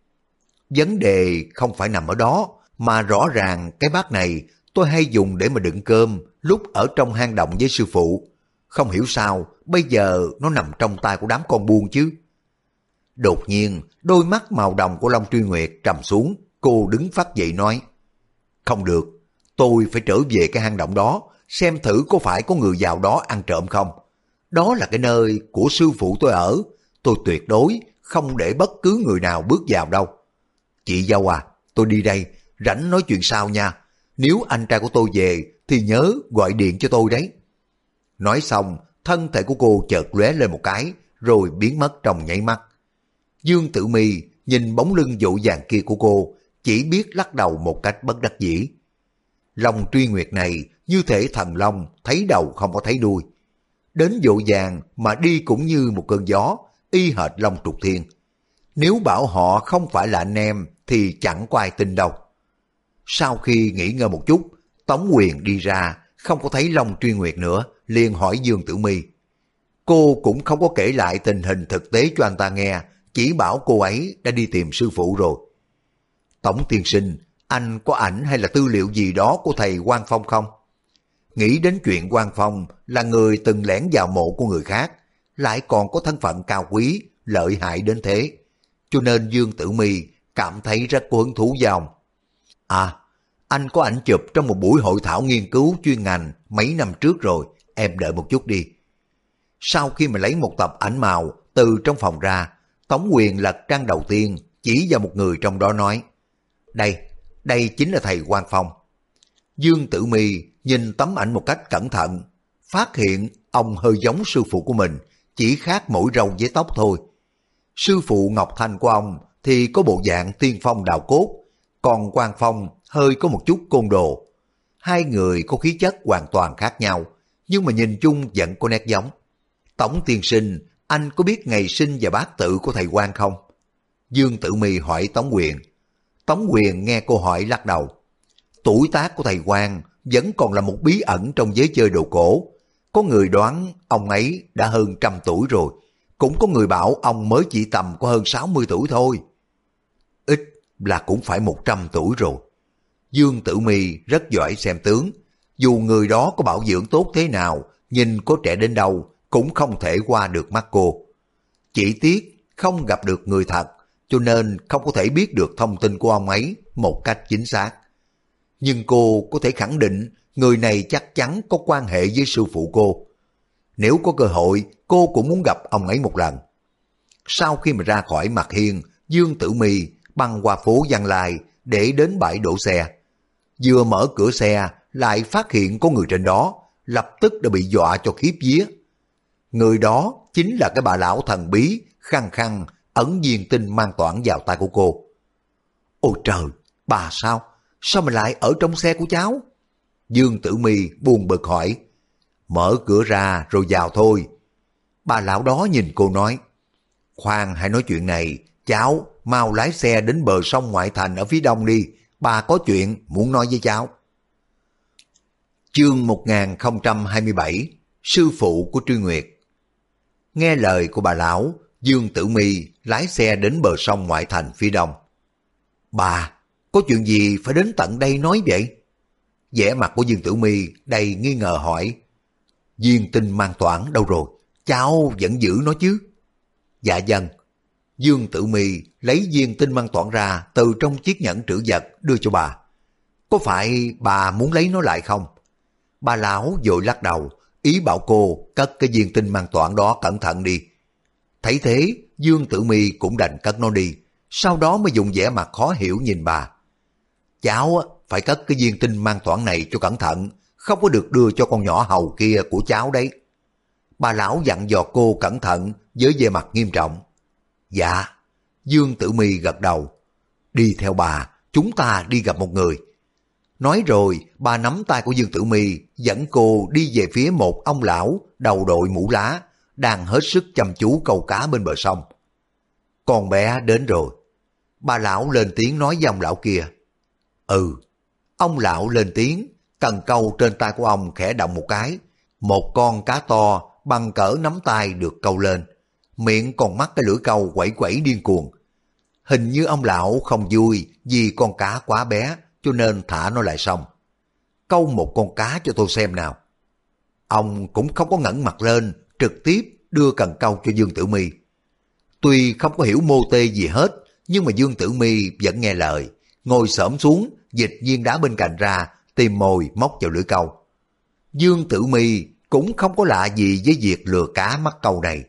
Vấn đề không phải nằm ở đó, mà rõ ràng cái bát này tôi hay dùng để mà đựng cơm lúc ở trong hang động với sư phụ. Không hiểu sao, bây giờ nó nằm trong tay của đám con buôn chứ. Đột nhiên, đôi mắt màu đồng của Long Truy Nguyệt trầm xuống, cô đứng phát dậy nói. Không được, tôi phải trở về cái hang động đó, xem thử có phải có người vào đó ăn trộm không. Đó là cái nơi của sư phụ tôi ở, tôi tuyệt đối không để bất cứ người nào bước vào đâu. Chị dâu à, tôi đi đây, rảnh nói chuyện sau nha. Nếu anh trai của tôi về thì nhớ gọi điện cho tôi đấy. Nói xong, thân thể của cô chợt lóe lên một cái, rồi biến mất trong nháy mắt. Dương Tử Mi nhìn bóng lưng dụ dàng kia của cô, chỉ biết lắc đầu một cách bất đắc dĩ. Long truy nguyệt này như thể thần long, thấy đầu không có thấy đuôi. Đến dội dàng mà đi cũng như một cơn gió, y hệt long trục thiên. Nếu bảo họ không phải là anh em thì chẳng có ai tin đâu. Sau khi nghỉ ngơi một chút, Tống Quyền đi ra, không có thấy Long Truy Nguyệt nữa, liền hỏi Dương Tử Mi. Cô cũng không có kể lại tình hình thực tế cho anh ta nghe, chỉ bảo cô ấy đã đi tìm sư phụ rồi. Tổng tiên sinh, anh có ảnh hay là tư liệu gì đó của thầy Quang Phong không? Nghĩ đến chuyện Quang Phong là người từng lẻn vào mộ của người khác, lại còn có thân phận cao quý, lợi hại đến thế. Cho nên Dương Tử Mi cảm thấy rất có hứng thú vào. À, anh có ảnh chụp trong một buổi hội thảo nghiên cứu chuyên ngành mấy năm trước rồi, em đợi một chút đi. Sau khi mà lấy một tập ảnh màu từ trong phòng ra, Tống Quyền lật trang đầu tiên chỉ vào một người trong đó nói Đây, đây chính là thầy Quang Phong. Dương Tử Mi nhìn tấm ảnh một cách cẩn thận, phát hiện ông hơi giống sư phụ của mình, chỉ khác mỗi râu với tóc thôi. Sư phụ Ngọc Thanh của ông thì có bộ dạng tiên phong đào cốt, còn Quang Phong hơi có một chút côn đồ. Hai người có khí chất hoàn toàn khác nhau, nhưng mà nhìn chung vẫn có nét giống. Tổng tiên sinh, anh có biết ngày sinh và bát tự của thầy quan không? Dương Tử Mi hỏi Tống Quyền. Tống Quyền nghe câu hỏi lắc đầu. Tuổi tác của thầy quan vẫn còn là một bí ẩn trong giới chơi đồ cổ. Có người đoán ông ấy đã hơn trăm tuổi rồi. Cũng có người bảo ông mới chỉ tầm có hơn 60 tuổi thôi. Ít là cũng phải 100 tuổi rồi. Dương Tử Mi rất giỏi xem tướng. Dù người đó có bảo dưỡng tốt thế nào, nhìn có trẻ đến đâu, cũng không thể qua được mắt cô. Chỉ tiếc không gặp được người thật, cho nên không có thể biết được thông tin của ông ấy một cách chính xác. Nhưng cô có thể khẳng định người này chắc chắn có quan hệ với sư phụ cô. Nếu có cơ hội, cô cũng muốn gặp ông ấy một lần. Sau khi mà ra khỏi mặt hiên, Dương Tử mì băng qua phố Giang Lai để đến bãi đổ xe. Vừa mở cửa xe, lại phát hiện có người trên đó, lập tức đã bị dọa cho khiếp vía. Người đó chính là cái bà lão thần bí, khăng khăng, ẩn viên tinh mang toản vào tay của cô. Ôi trời, bà sao? Sao mà lại ở trong xe của cháu? Dương Tử Mi buồn bực hỏi. Mở cửa ra rồi vào thôi. Bà lão đó nhìn cô nói. Khoan hãy nói chuyện này, cháu mau lái xe đến bờ sông ngoại thành ở phía đông đi. Bà có chuyện muốn nói với cháu. Chương 1027 Sư phụ của Truy Nguyệt Nghe lời của bà lão, Dương Tử Mi lái xe đến bờ sông ngoại thành phía đông. Bà, có chuyện gì phải đến tận đây nói vậy? vẻ mặt của Dương Tử Mi đầy nghi ngờ hỏi. Diên tinh mang toản đâu rồi? Cháu vẫn giữ nó chứ? Dạ dân. Dương Tử Mi lấy viên tinh mang toản ra từ trong chiếc nhẫn trữ vật đưa cho bà. Có phải bà muốn lấy nó lại không? Bà lão vội lắc đầu, ý bảo cô cất cái viên tinh mang toản đó cẩn thận đi. Thấy thế, Dương Tử Mi cũng đành cất nó đi, sau đó mới dùng vẻ mặt khó hiểu nhìn bà. Cháu phải cất cái viên tinh mang toản này cho cẩn thận, không có được đưa cho con nhỏ hầu kia của cháu đấy. Bà lão dặn dò cô cẩn thận với vẻ mặt nghiêm trọng. Dạ, Dương Tử Mi gật đầu. Đi theo bà, chúng ta đi gặp một người. Nói rồi, bà nắm tay của Dương Tử Mi dẫn cô đi về phía một ông lão đầu đội mũ lá, đang hết sức chăm chú câu cá bên bờ sông. Con bé đến rồi. Bà lão lên tiếng nói với ông lão kia. Ừ. Ông lão lên tiếng, cần câu trên tay của ông khẽ động một cái. Một con cá to bằng cỡ nắm tay được câu lên. Miệng còn mắc cái lưỡi câu quẩy quẩy điên cuồng. Hình như ông lão không vui vì con cá quá bé cho nên thả nó lại xong. Câu một con cá cho tôi xem nào. Ông cũng không có ngẩng mặt lên, trực tiếp đưa cần câu cho Dương Tử Mi. Tuy không có hiểu mô tê gì hết, nhưng mà Dương Tử Mi vẫn nghe lời, ngồi xổm xuống, dịch viên đá bên cạnh ra, tìm mồi móc vào lưỡi câu. Dương Tử Mi cũng không có lạ gì với việc lừa cá mắc câu này.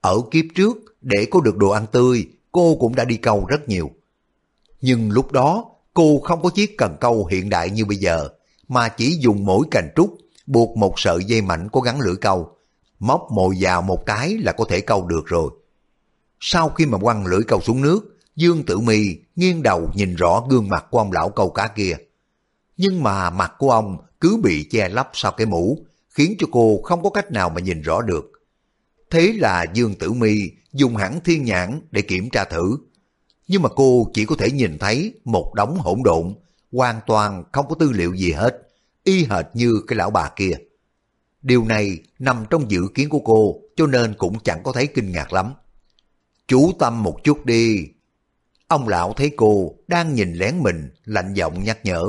Ở kiếp trước, để có được đồ ăn tươi, cô cũng đã đi câu rất nhiều. Nhưng lúc đó, cô không có chiếc cần câu hiện đại như bây giờ, mà chỉ dùng mỗi cành trúc, buộc một sợi dây mảnh có gắn lưỡi câu, móc mồi vào một cái là có thể câu được rồi. Sau khi mà quăng lưỡi câu xuống nước, Dương Tử Mi nghiêng đầu nhìn rõ gương mặt của ông lão câu cá kia. nhưng mà mặt của ông cứ bị che lấp sau cái mũ, khiến cho cô không có cách nào mà nhìn rõ được. Thế là Dương Tử Mi dùng hẳn thiên nhãn để kiểm tra thử. Nhưng mà cô chỉ có thể nhìn thấy một đống hỗn độn, hoàn toàn không có tư liệu gì hết, y hệt như cái lão bà kia. Điều này nằm trong dự kiến của cô cho nên cũng chẳng có thấy kinh ngạc lắm. Chú tâm một chút đi. Ông lão thấy cô đang nhìn lén mình, lạnh giọng nhắc nhở.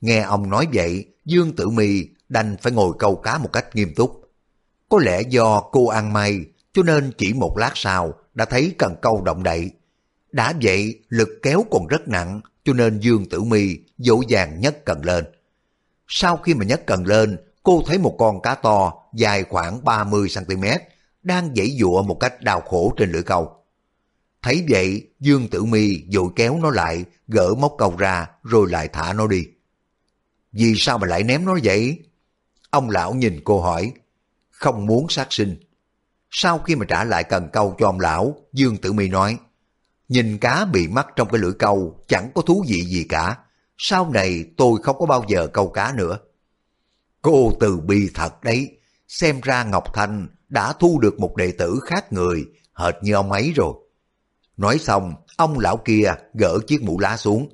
Nghe ông nói vậy, Dương Tử Mi đành phải ngồi câu cá một cách nghiêm túc. Có lẽ do cô ăn may, cho nên chỉ một lát sau đã thấy cần câu động đậy. Đã vậy, lực kéo còn rất nặng, cho nên Dương Tử Mi dỗ dàng nhấc cần lên. Sau khi mà nhấc cần lên, cô thấy một con cá to dài khoảng 30cm đang dãy dụa một cách đau khổ trên lưỡi câu. Thấy vậy, Dương Tử Mi dội kéo nó lại, gỡ móc câu ra rồi lại thả nó đi. Vì sao mà lại ném nó vậy? Ông lão nhìn cô hỏi, không muốn sát sinh. Sau khi mà trả lại cần câu cho ông lão, Dương Tử Mi nói, nhìn cá bị mắc trong cái lưỡi câu chẳng có thú vị gì cả. Sau này tôi không có bao giờ câu cá nữa. Cô từ bi thật đấy, xem ra Ngọc Thanh đã thu được một đệ tử khác người, hệt như ông ấy rồi. Nói xong, ông lão kia gỡ chiếc mũ lá xuống.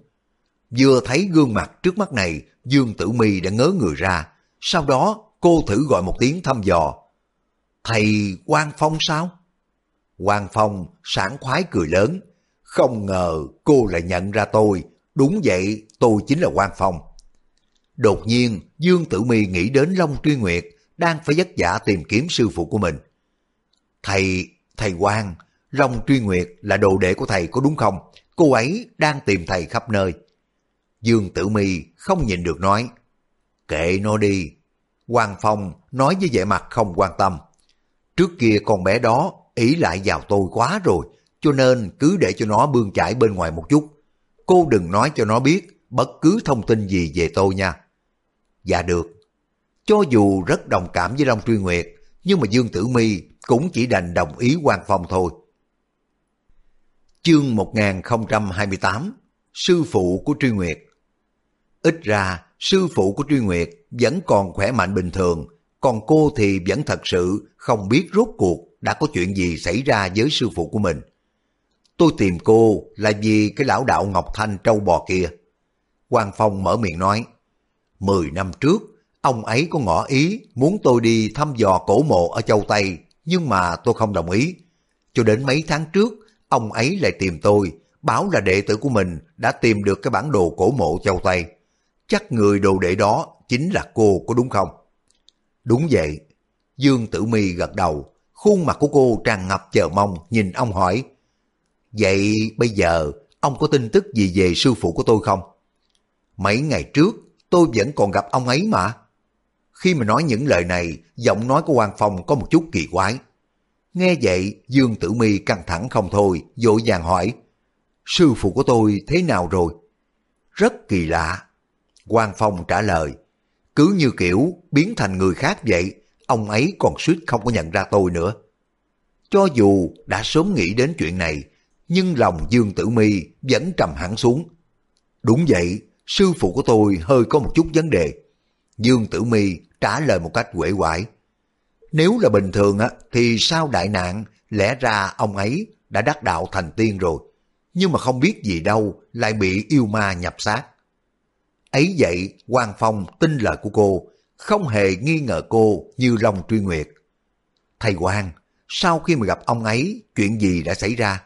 Vừa thấy gương mặt trước mắt này, Dương Tử Mi đã ngớ người ra. Sau đó, cô thử gọi một tiếng thăm dò. Thầy Quang Phong sao? Quang Phong sảng khoái cười lớn. Không ngờ cô lại nhận ra tôi. Đúng vậy, tôi chính là quan Phong. Đột nhiên, Dương Tử Mi nghĩ đến Long Truy Nguyệt đang phải vất vả tìm kiếm sư phụ của mình. Thầy, thầy quan Long Truy Nguyệt là đồ đệ của thầy có đúng không? Cô ấy đang tìm thầy khắp nơi. Dương Tử Mi không nhìn được nói, kệ nó đi. Hoàng Phong nói với vẻ mặt không quan tâm. Trước kia con bé đó ý lại vào tôi quá rồi, cho nên cứ để cho nó bươn chải bên ngoài một chút. Cô đừng nói cho nó biết bất cứ thông tin gì về tôi nha. Dạ được. Cho dù rất đồng cảm với Long Truy Nguyệt, nhưng mà Dương Tử Mi cũng chỉ đành đồng ý quan Phong thôi. Chương 1028 Sư phụ của Truy Nguyệt Ít ra, sư phụ của Truy Nguyệt vẫn còn khỏe mạnh bình thường, còn cô thì vẫn thật sự không biết rốt cuộc đã có chuyện gì xảy ra với sư phụ của mình. Tôi tìm cô là vì cái lão đạo Ngọc Thanh trâu bò kia. Quang Phong mở miệng nói, Mười năm trước, ông ấy có ngỏ ý muốn tôi đi thăm dò cổ mộ ở châu Tây, nhưng mà tôi không đồng ý. Cho đến mấy tháng trước, ông ấy lại tìm tôi, báo là đệ tử của mình đã tìm được cái bản đồ cổ mộ châu Tây. Chắc người đồ đệ đó chính là cô có đúng không? Đúng vậy. Dương Tử Mi gật đầu, khuôn mặt của cô tràn ngập chờ mong nhìn ông hỏi. Vậy bây giờ ông có tin tức gì về sư phụ của tôi không? Mấy ngày trước tôi vẫn còn gặp ông ấy mà. Khi mà nói những lời này, giọng nói của quan Phong có một chút kỳ quái. Nghe vậy, Dương Tử Mi căng thẳng không thôi, vội vàng hỏi. Sư phụ của tôi thế nào rồi? Rất kỳ lạ. quan Phong trả lời. Cứ như kiểu biến thành người khác vậy, ông ấy còn suýt không có nhận ra tôi nữa. Cho dù đã sớm nghĩ đến chuyện này, nhưng lòng Dương Tử Mi vẫn trầm hẳn xuống. Đúng vậy, sư phụ của tôi hơi có một chút vấn đề. Dương Tử Mi trả lời một cách quể quải. Nếu là bình thường á, thì sao đại nạn, lẽ ra ông ấy đã đắc đạo thành tiên rồi. Nhưng mà không biết gì đâu, lại bị yêu ma nhập xác. Ấy vậy, Quan Phong tin lời của cô, không hề nghi ngờ cô như Long Truy Nguyệt. Thầy Quan, sau khi mà gặp ông ấy, chuyện gì đã xảy ra?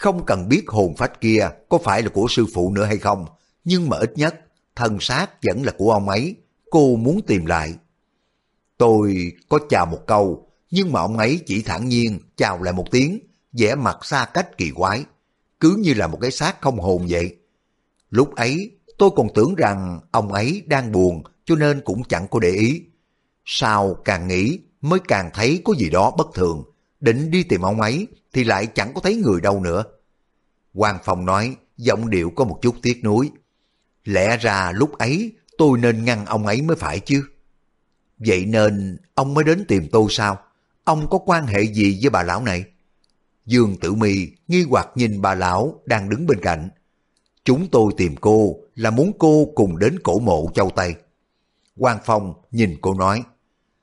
Không cần biết hồn phách kia có phải là của sư phụ nữa hay không, nhưng mà ít nhất, thân xác vẫn là của ông ấy, cô muốn tìm lại. Tôi có chào một câu, nhưng mà ông ấy chỉ thản nhiên chào lại một tiếng, vẻ mặt xa cách kỳ quái, cứ như là một cái xác không hồn vậy. Lúc ấy tôi còn tưởng rằng ông ấy đang buồn cho nên cũng chẳng có để ý. Sao càng nghĩ mới càng thấy có gì đó bất thường, định đi tìm ông ấy thì lại chẳng có thấy người đâu nữa. Hoàng Phong nói, giọng điệu có một chút tiếc nuối. Lẽ ra lúc ấy tôi nên ngăn ông ấy mới phải chứ. Vậy nên ông mới đến tìm tôi sao? Ông có quan hệ gì với bà lão này? Dương Tử Mi nghi hoặc nhìn bà lão đang đứng bên cạnh. chúng tôi tìm cô là muốn cô cùng đến cổ mộ châu Tây. Quang Phong nhìn cô nói,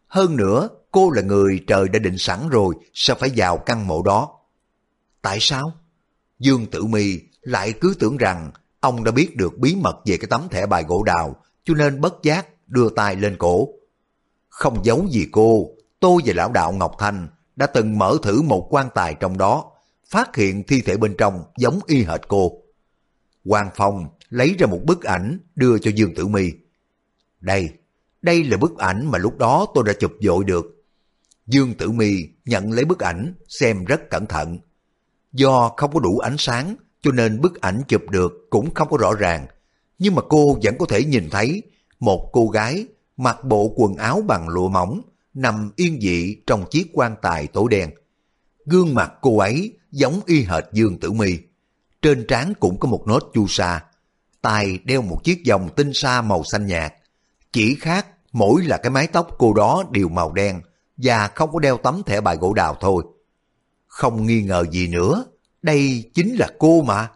hơn nữa cô là người trời đã định sẵn rồi, sao phải vào căn mộ đó? Tại sao? Dương Tử Mi lại cứ tưởng rằng ông đã biết được bí mật về cái tấm thẻ bài gỗ đào, cho nên bất giác đưa tay lên cổ. Không giấu gì cô, tôi và lão đạo Ngọc Thanh đã từng mở thử một quan tài trong đó, phát hiện thi thể bên trong giống y hệt cô. Hoàng Phong lấy ra một bức ảnh đưa cho Dương Tử Mi. Đây, đây là bức ảnh mà lúc đó tôi đã chụp dội được. Dương Tử Mi nhận lấy bức ảnh, xem rất cẩn thận. Do không có đủ ánh sáng, cho nên bức ảnh chụp được cũng không có rõ ràng. Nhưng mà cô vẫn có thể nhìn thấy một cô gái mặc bộ quần áo bằng lụa mỏng, nằm yên dị trong chiếc quan tài tối đen. Gương mặt cô ấy giống y hệt Dương Tử Mi. Trên trán cũng có một nốt chu sa. Tai đeo một chiếc vòng tinh sa màu xanh nhạt. Chỉ khác mỗi là cái mái tóc cô đó đều màu đen và không có đeo tấm thẻ bài gỗ đào thôi. Không nghi ngờ gì nữa, đây chính là cô mà.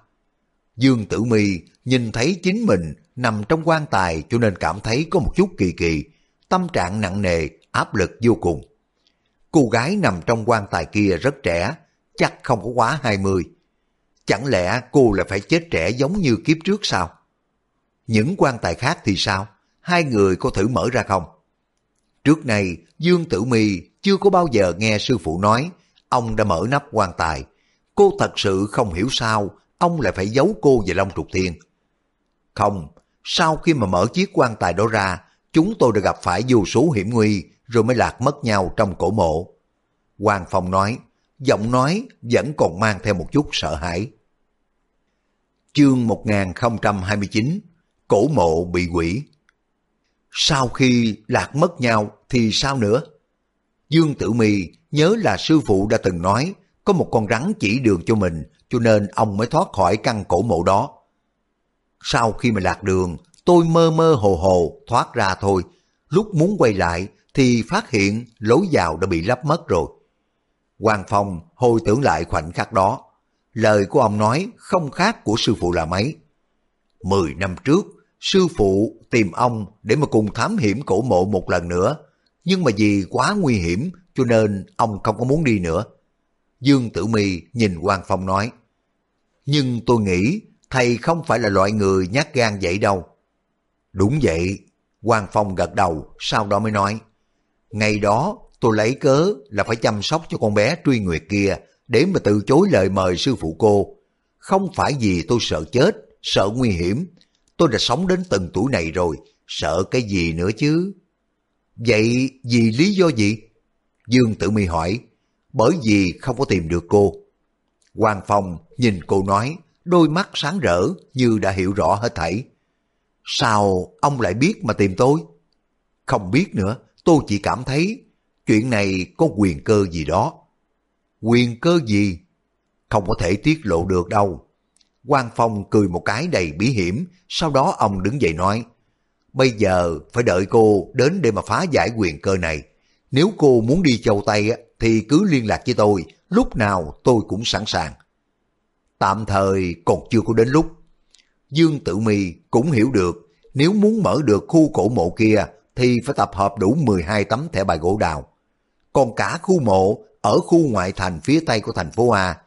Dương Tử Mi nhìn thấy chính mình nằm trong quan tài cho nên cảm thấy có một chút kỳ kỳ, tâm trạng nặng nề, áp lực vô cùng. Cô gái nằm trong quan tài kia rất trẻ, chắc không có quá 20. Chẳng lẽ cô là phải chết trẻ giống như kiếp trước sao? Những quan tài khác thì sao? Hai người có thử mở ra không? Trước này, Dương Tử Mi chưa có bao giờ nghe sư phụ nói ông đã mở nắp quan tài. Cô thật sự không hiểu sao ông lại phải giấu cô về Long Trục Thiên. Không, sau khi mà mở chiếc quan tài đó ra, chúng tôi đã gặp phải vô số hiểm nguy rồi mới lạc mất nhau trong cổ mộ. Hoàng Phong nói, giọng nói vẫn còn mang theo một chút sợ hãi. Chương 1029 Cổ mộ bị quỷ Sau khi lạc mất nhau thì sao nữa? Dương Tử Mi nhớ là sư phụ đã từng nói có một con rắn chỉ đường cho mình cho nên ông mới thoát khỏi căn cổ mộ đó. Sau khi mà lạc đường, tôi mơ mơ hồ hồ thoát ra thôi. Lúc muốn quay lại thì phát hiện lối vào đã bị lấp mất rồi. Hoàng Phong hồi tưởng lại khoảnh khắc đó. Lời của ông nói không khác của sư phụ là mấy. Mười năm trước, sư phụ tìm ông để mà cùng thám hiểm cổ mộ một lần nữa. Nhưng mà vì quá nguy hiểm cho nên ông không có muốn đi nữa. Dương Tử Mi nhìn Quang Phong nói. Nhưng tôi nghĩ thầy không phải là loại người nhát gan vậy đâu. Đúng vậy, Quang Phong gật đầu, sau đó mới nói. Ngày đó tôi lấy cớ là phải chăm sóc cho con bé truy nguyệt kia để mà từ chối lời mời sư phụ cô. Không phải vì tôi sợ chết, sợ nguy hiểm. Tôi đã sống đến từng tuổi này rồi, sợ cái gì nữa chứ? Vậy vì lý do gì? Dương Tử Mi hỏi, bởi vì không có tìm được cô. Hoàng Phong nhìn cô nói, đôi mắt sáng rỡ như đã hiểu rõ hết thảy. Sao ông lại biết mà tìm tôi? Không biết nữa, tôi chỉ cảm thấy chuyện này có quyền cơ gì đó. Quyền cơ gì? Không có thể tiết lộ được đâu. Quang Phong cười một cái đầy bí hiểm, sau đó ông đứng dậy nói, bây giờ phải đợi cô đến để mà phá giải quyền cơ này. Nếu cô muốn đi châu Tây thì cứ liên lạc với tôi, lúc nào tôi cũng sẵn sàng. Tạm thời còn chưa có đến lúc. Dương Tử Mi cũng hiểu được nếu muốn mở được khu cổ mộ kia thì phải tập hợp đủ 12 tấm thẻ bài gỗ đào. Còn cả khu mộ ở khu ngoại thành phía tây của thành phố A,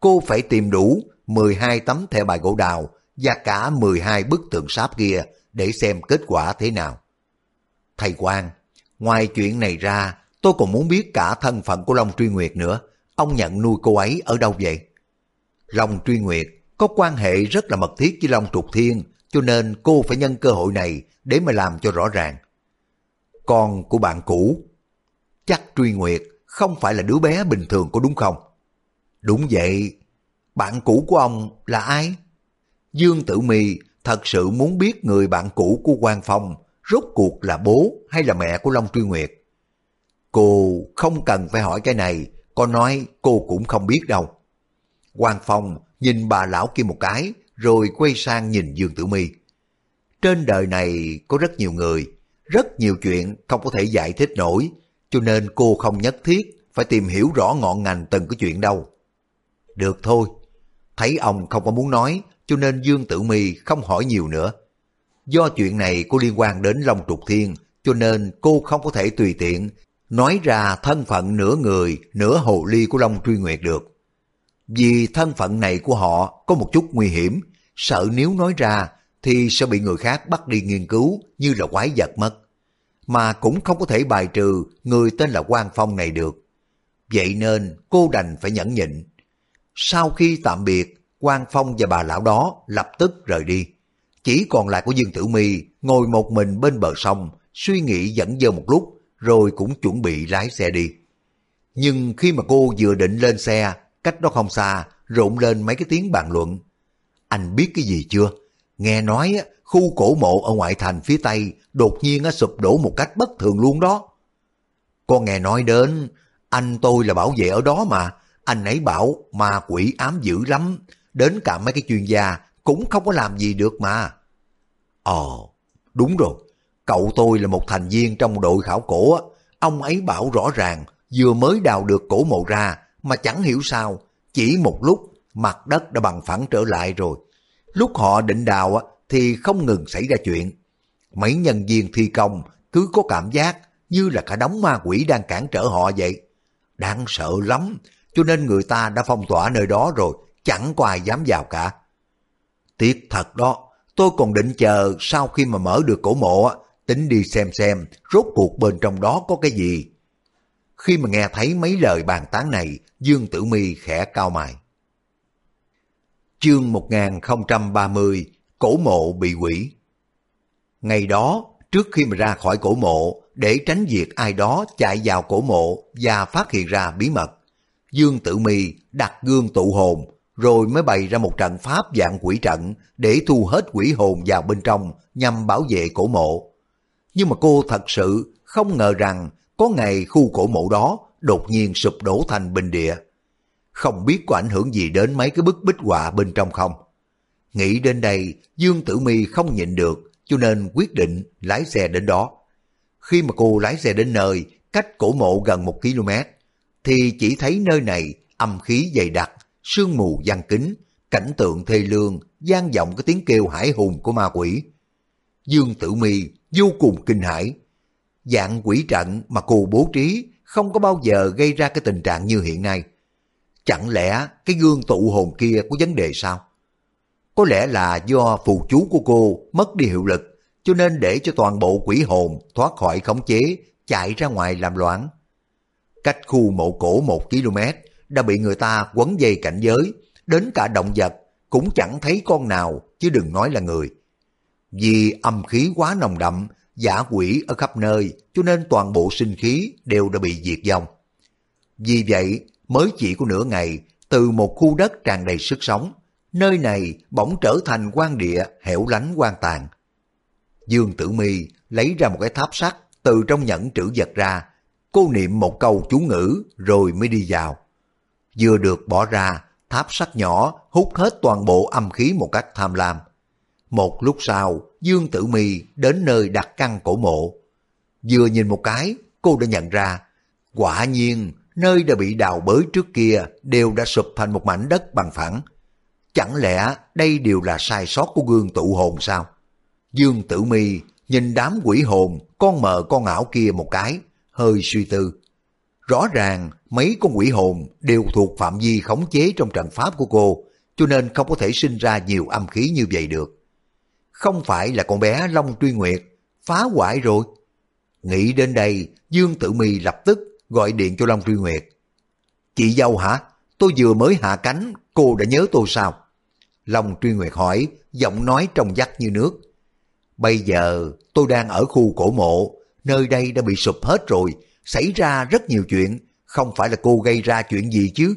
cô phải tìm đủ 12 tấm thẻ bài gỗ đào và cả 12 bức tượng sáp kia để xem kết quả thế nào. Thầy Quang, ngoài chuyện này ra, tôi còn muốn biết cả thân phận của Long Truy Nguyệt nữa. Ông nhận nuôi cô ấy ở đâu vậy? Long Truy Nguyệt có quan hệ rất là mật thiết với Long Trục Thiên, cho nên cô phải nhân cơ hội này để mà làm cho rõ ràng. Con của bạn cũ, chắc Truy Nguyệt không phải là đứa bé bình thường có đúng không? Đúng vậy, bạn cũ của ông là ai? Dương Tử Mi thật sự muốn biết người bạn cũ của Quan Phong rốt cuộc là bố hay là mẹ của Long Truy Nguyệt. Cô không cần phải hỏi cái này, có nói cô cũng không biết đâu. Hoàng Phong nhìn bà lão kia một cái, rồi quay sang nhìn Dương Tử Mi. Trên đời này có rất nhiều người, rất nhiều chuyện không có thể giải thích nổi, cho nên cô không nhất thiết phải tìm hiểu rõ ngọn ngành từng cái chuyện đâu. Được thôi, thấy ông không có muốn nói, cho nên Dương Tử Mi không hỏi nhiều nữa. Do chuyện này có liên quan đến Long Trục Thiên, cho nên cô không có thể tùy tiện nói ra thân phận nửa người, nửa hồ ly của Long Truy Nguyệt được. Vì thân phận này của họ có một chút nguy hiểm, sợ nếu nói ra thì sẽ bị người khác bắt đi nghiên cứu như là quái vật mất. Mà cũng không có thể bài trừ người tên là Quang Phong này được. Vậy nên cô đành phải nhẫn nhịn. Sau khi tạm biệt, Quang Phong và bà lão đó lập tức rời đi. Chỉ còn lại của Dương Tử Mi ngồi một mình bên bờ sông, suy nghĩ dẫn dơ một lúc, rồi cũng chuẩn bị lái xe đi. Nhưng khi mà cô vừa định lên xe, cách đó không xa, rộn lên mấy cái tiếng bàn luận. Anh biết cái gì chưa? Nghe nói khu cổ mộ ở ngoại thành phía Tây đột nhiên sụp đổ một cách bất thường luôn đó. Con nghe nói đến, anh tôi là bảo vệ ở đó mà, anh ấy bảo ma quỷ ám dữ lắm, đến cả mấy cái chuyên gia cũng không có làm gì được mà. Ồ, đúng rồi, cậu tôi là một thành viên trong đội khảo cổ, ông ấy bảo rõ ràng vừa mới đào được cổ mộ ra mà chẳng hiểu sao, chỉ một lúc mặt đất đã bằng phẳng trở lại rồi. Lúc họ định đào thì không ngừng xảy ra chuyện. Mấy nhân viên thi công cứ có cảm giác như là cả đống ma quỷ đang cản trở họ vậy. Đáng sợ lắm, cho nên người ta đã phong tỏa nơi đó rồi, chẳng có ai dám vào cả. Tiếc thật đó, tôi còn định chờ sau khi mà mở được cổ mộ, tính đi xem xem rốt cuộc bên trong đó có cái gì. Khi mà nghe thấy mấy lời bàn tán này, Dương Tử Mi khẽ cao mày. Chương 1030 Cổ mộ bị quỷ Ngày đó, trước khi mà ra khỏi cổ mộ, để tránh việc ai đó chạy vào cổ mộ và phát hiện ra bí mật, Dương Tử Mi đặt gương tụ hồn, rồi mới bày ra một trận pháp dạng quỷ trận để thu hết quỷ hồn vào bên trong nhằm bảo vệ cổ mộ. Nhưng mà cô thật sự không ngờ rằng có ngày khu cổ mộ đó đột nhiên sụp đổ thành bình địa. Không biết có ảnh hưởng gì đến mấy cái bức bích họa bên trong không? Nghĩ đến đây, Dương Tử Mi không nhịn được, cho nên quyết định lái xe đến đó. Khi mà cô lái xe đến nơi, cách cổ mộ gần một km, thì chỉ thấy nơi này âm khí dày đặc, sương mù giăng kính, cảnh tượng thê lương, gian vọng cái tiếng kêu hải hùng của ma quỷ. Dương Tử Mi vô cùng kinh hãi. Dạng quỷ trận mà cô bố trí không có bao giờ gây ra cái tình trạng như hiện nay. Chẳng lẽ cái gương tụ hồn kia có vấn đề sao? Có lẽ là do phù chú của cô mất đi hiệu lực, cho nên để cho toàn bộ quỷ hồn thoát khỏi khống chế, chạy ra ngoài làm loạn. Cách khu mộ cổ một km đã bị người ta quấn dây cảnh giới, đến cả động vật cũng chẳng thấy con nào chứ đừng nói là người. Vì âm khí quá nồng đậm, giả quỷ ở khắp nơi cho nên toàn bộ sinh khí đều đã bị diệt vong. Vì vậy, mới chỉ có nửa ngày, từ một khu đất tràn đầy sức sống, nơi này bỗng trở thành quan địa hẻo lánh quan tàn. Dương Tử Mi lấy ra một cái tháp sắt từ trong nhẫn trữ vật ra, cô niệm một câu chú ngữ rồi mới đi vào. Vừa được bỏ ra, tháp sắt nhỏ hút hết toàn bộ âm khí một cách tham lam. Một lúc sau, Dương Tử Mi đến nơi đặt căn cổ mộ. Vừa nhìn một cái, cô đã nhận ra, quả nhiên nơi đã bị đào bới trước kia đều đã sụp thành một mảnh đất bằng phẳng. Chẳng lẽ đây đều là sai sót của gương tụ hồn sao? Dương Tử Mi nhìn đám quỷ hồn, con mờ con ảo kia một cái, hơi suy tư. Rõ ràng mấy con quỷ hồn đều thuộc phạm vi khống chế trong trận pháp của cô, cho nên không có thể sinh ra nhiều âm khí như vậy được. Không phải là con bé Long Truy Nguyệt, phá hoại rồi. Nghĩ đến đây, Dương Tử Mi lập tức gọi điện cho Long Truy Nguyệt. Chị dâu hả? Tôi vừa mới hạ cánh, cô đã nhớ tôi sao? Long Truy Nguyệt hỏi, giọng nói trong vắt như nước. Bây giờ tôi đang ở khu cổ mộ, nơi đây đã bị sụp hết rồi, xảy ra rất nhiều chuyện, không phải là cô gây ra chuyện gì chứ.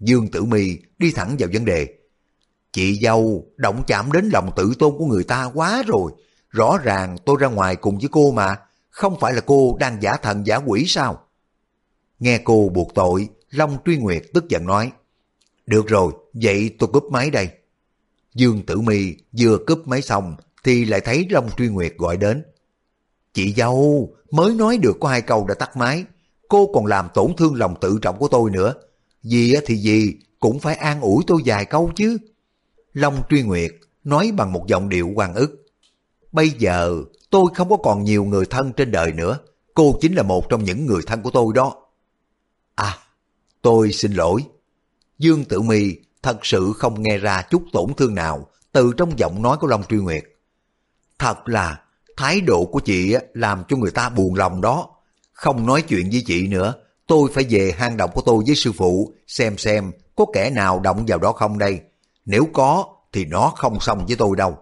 Dương Tử Mi đi thẳng vào vấn đề. Chị dâu động chạm đến lòng tự tôn của người ta quá rồi. Rõ ràng tôi ra ngoài cùng với cô mà, không phải là cô đang giả thần giả quỷ sao? Nghe cô buộc tội, Long Truy Nguyệt tức giận nói. Được rồi, vậy tôi cúp máy đây. Dương Tử Mi vừa cúp máy xong thì lại thấy Long Truy Nguyệt gọi đến. Chị dâu, mới nói được có hai câu đã tắt máy, cô còn làm tổn thương lòng tự trọng của tôi nữa. Gì thì gì, cũng phải an ủi tôi vài câu chứ. Long Truy Nguyệt nói bằng một giọng điệu hoàng ức. Bây giờ tôi không có còn nhiều người thân trên đời nữa. Cô chính là một trong những người thân của tôi đó. À, tôi xin lỗi. Dương Tử Mi thật sự không nghe ra chút tổn thương nào từ trong giọng nói của Long Truy Nguyệt. Thật là thái độ của chị làm cho người ta buồn lòng đó. Không nói chuyện với chị nữa, tôi phải về hang động của tôi với sư phụ xem xem có kẻ nào động vào đó không đây. Nếu có thì nó không xong với tôi đâu.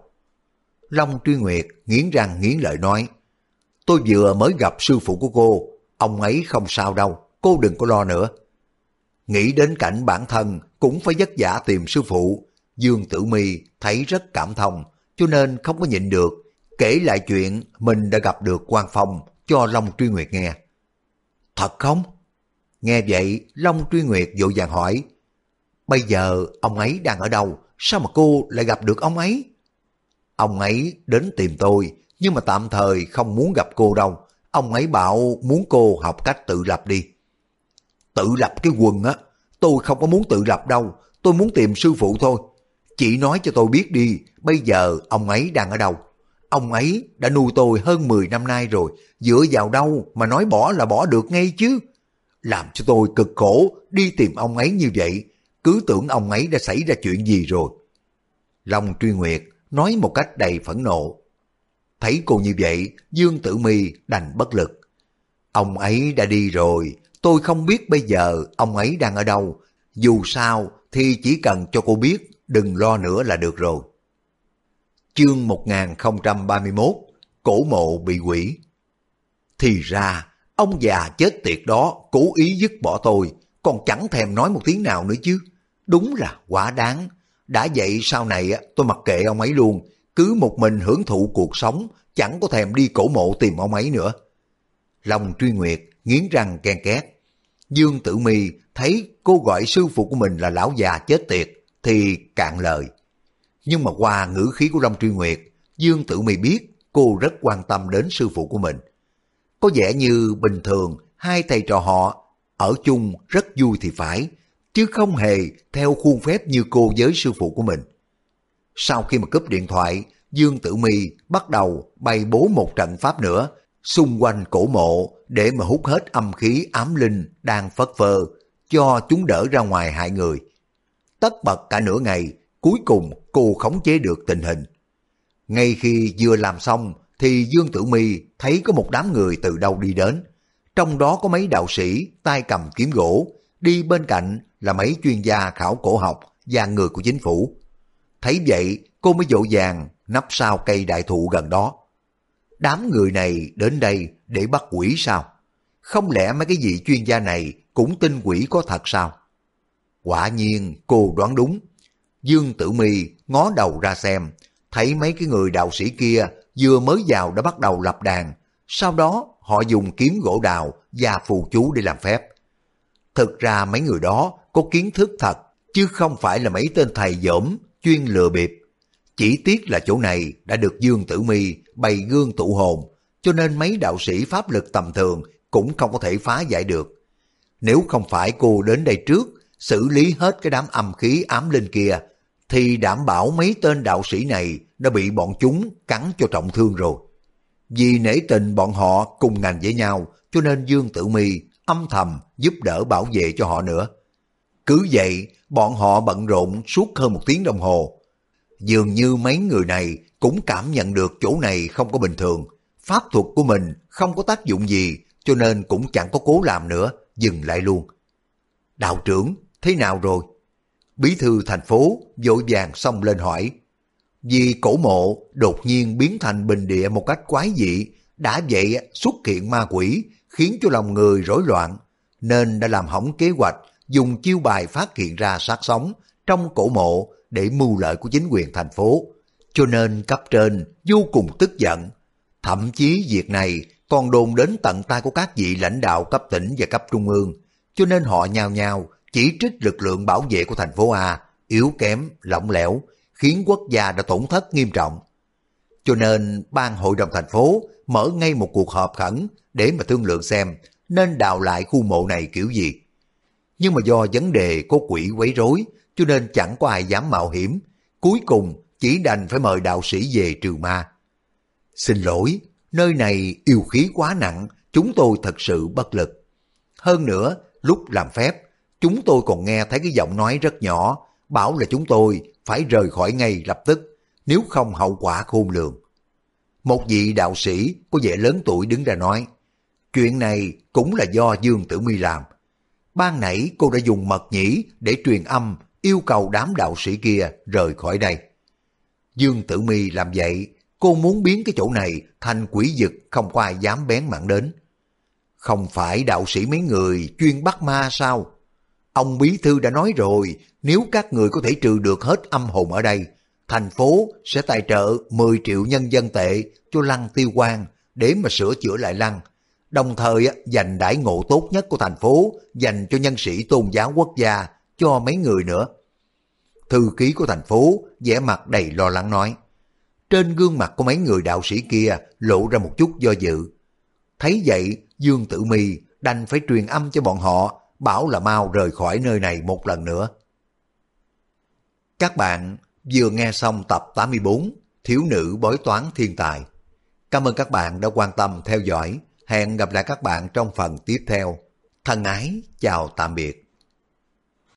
Long Truy Nguyệt nghiến răng nghiến lợi nói, tôi vừa mới gặp sư phụ của cô, ông ấy không sao đâu, cô đừng có lo nữa. Nghĩ đến cảnh bản thân cũng phải vất vả tìm sư phụ, Dương Tử Mi thấy rất cảm thông, cho nên không có nhịn được, kể lại chuyện mình đã gặp được quan Phong cho Long Truy Nguyệt nghe. Thật không? Nghe vậy, Long Truy Nguyệt vội vàng hỏi, bây giờ ông ấy đang ở đâu, sao mà cô lại gặp được ông ấy? Ông ấy đến tìm tôi, nhưng mà tạm thời không muốn gặp cô đâu. Ông ấy bảo muốn cô học cách tự lập đi. Tự lập cái quần á, tôi không có muốn tự lập đâu, tôi muốn tìm sư phụ thôi. Chị nói cho tôi biết đi, bây giờ ông ấy đang ở đâu? Ông ấy đã nuôi tôi hơn 10 năm nay rồi, dựa vào đâu mà nói bỏ là bỏ được ngay chứ? Làm cho tôi cực khổ đi tìm ông ấy như vậy, cứ tưởng ông ấy đã xảy ra chuyện gì rồi. Long truy nguyệt nói một cách đầy phẫn nộ. Thấy cô như vậy, Dương Tử Mi đành bất lực. Ông ấy đã đi rồi, tôi không biết bây giờ ông ấy đang ở đâu. Dù sao thì chỉ cần cho cô biết, đừng lo nữa là được rồi. Chương 1031 Cổ mộ bị quỷ Thì ra, ông già chết tiệt đó cố ý dứt bỏ tôi, còn chẳng thèm nói một tiếng nào nữa chứ. Đúng là quả đáng. Đã vậy sau này tôi mặc kệ ông ấy luôn, cứ một mình hưởng thụ cuộc sống, chẳng có thèm đi cổ mộ tìm ông ấy nữa. Lòng truy nguyệt, nghiến răng ken két. Dương Tử Mi thấy cô gọi sư phụ của mình là lão già chết tiệt, thì cạn lời. Nhưng mà qua ngữ khí của Long Truy Nguyệt, Dương Tử Mi biết cô rất quan tâm đến sư phụ của mình. Có vẻ như bình thường hai thầy trò họ ở chung rất vui thì phải, chứ không hề theo khuôn phép như cô với sư phụ của mình. Sau khi mà cúp điện thoại, Dương Tử Mi bắt đầu bày bố một trận pháp nữa, xung quanh cổ mộ để mà hút hết âm khí ám linh đang phất phơ, cho chúng đỡ ra ngoài hại người. Tất bật cả nửa ngày, cuối cùng cô khống chế được tình hình. Ngay khi vừa làm xong thì Dương Tử Mi thấy có một đám người từ đâu đi đến. Trong đó có mấy đạo sĩ tay cầm kiếm gỗ, đi bên cạnh là mấy chuyên gia khảo cổ học và người của chính phủ. Thấy vậy, cô mới dỗ dàng nấp sau cây đại thụ gần đó. Đám người này đến đây để bắt quỷ sao? Không lẽ mấy cái vị chuyên gia này cũng tin quỷ có thật sao? Quả nhiên cô đoán đúng. Dương Tử Mi ngó đầu ra xem, thấy mấy cái người đạo sĩ kia vừa mới vào đã bắt đầu lập đàn, sau đó họ dùng kiếm gỗ đào và phù chú để làm phép. Thực ra mấy người đó có kiến thức thật, chứ không phải là mấy tên thầy dỗm chuyên lừa bịp. Chỉ tiếc là chỗ này đã được Dương Tử Mi bày gương tụ hồn, cho nên mấy đạo sĩ pháp lực tầm thường cũng không có thể phá giải được. Nếu không phải cô đến đây trước, xử lý hết cái đám âm khí ám linh kia, thì đảm bảo mấy tên đạo sĩ này đã bị bọn chúng cắn cho trọng thương rồi. Vì nể tình bọn họ cùng ngành với nhau, cho nên Dương Tử Mi âm thầm giúp đỡ bảo vệ cho họ nữa. Cứ vậy, bọn họ bận rộn suốt hơn một tiếng đồng hồ. Dường như mấy người này cũng cảm nhận được chỗ này không có bình thường. Pháp thuật của mình không có tác dụng gì, cho nên cũng chẳng có cố làm nữa, dừng lại luôn. Đạo trưởng, thế nào rồi? Bí thư thành phố vội vàng xông lên hỏi. Vì cổ mộ đột nhiên biến thành bình địa một cách quái dị, đã vậy xuất hiện ma quỷ, khiến cho lòng người rối loạn, nên đã làm hỏng kế hoạch dùng chiêu bài phát hiện ra sát sống trong cổ mộ để mưu lợi của chính quyền thành phố. Cho nên cấp trên vô cùng tức giận. Thậm chí việc này còn đồn đến tận tay của các vị lãnh đạo cấp tỉnh và cấp trung ương. Cho nên họ nhào nhào chỉ trích lực lượng bảo vệ của thành phố A yếu kém, lỏng lẻo, khiến quốc gia đã tổn thất nghiêm trọng. Cho nên ban hội đồng thành phố mở ngay một cuộc họp khẩn để mà thương lượng xem nên đào lại khu mộ này kiểu gì. Nhưng mà do vấn đề có quỷ quấy rối cho nên chẳng có ai dám mạo hiểm. cuối cùng chỉ đành phải mời đạo sĩ về trừ ma. Xin lỗi, nơi này yêu khí quá nặng, chúng tôi thật sự bất lực. Hơn nữa, lúc làm phép, chúng tôi còn nghe thấy cái giọng nói rất nhỏ, bảo là chúng tôi phải rời khỏi ngay lập tức, nếu không hậu quả khôn lường. Một vị đạo sĩ có vẻ lớn tuổi đứng ra nói, chuyện này cũng là do Dương Tử Mi làm. Ban nãy cô đã dùng mật nhĩ để truyền âm yêu cầu đám đạo sĩ kia rời khỏi đây. Dương Tử Mi làm vậy, cô muốn biến cái chỗ này thành quỷ vực không có ai dám bén mảng đến. Không phải đạo sĩ mấy người chuyên bắt ma sao? Ông Bí Thư đã nói rồi, nếu các người có thể trừ được hết âm hồn ở đây, thành phố sẽ tài trợ 10 triệu nhân dân tệ cho lăng tiêu quang để mà sửa chữa lại lăng. Đồng thời dành đãi ngộ tốt nhất của thành phố dành cho nhân sĩ tôn giáo quốc gia cho mấy người nữa. Thư ký của thành phố vẻ mặt đầy lo lắng nói. Trên gương mặt của mấy người đạo sĩ kia lộ ra một chút do dự. Thấy vậy, Dương Tử Mi đành phải truyền âm cho bọn họ, bảo là mau rời khỏi nơi này một lần nữa. Các bạn vừa nghe xong tập 84 Thiếu nữ bói toán thiên tài. Cảm ơn các bạn đã quan tâm theo dõi. Hẹn gặp lại các bạn trong phần tiếp theo. Thân ái, chào tạm biệt.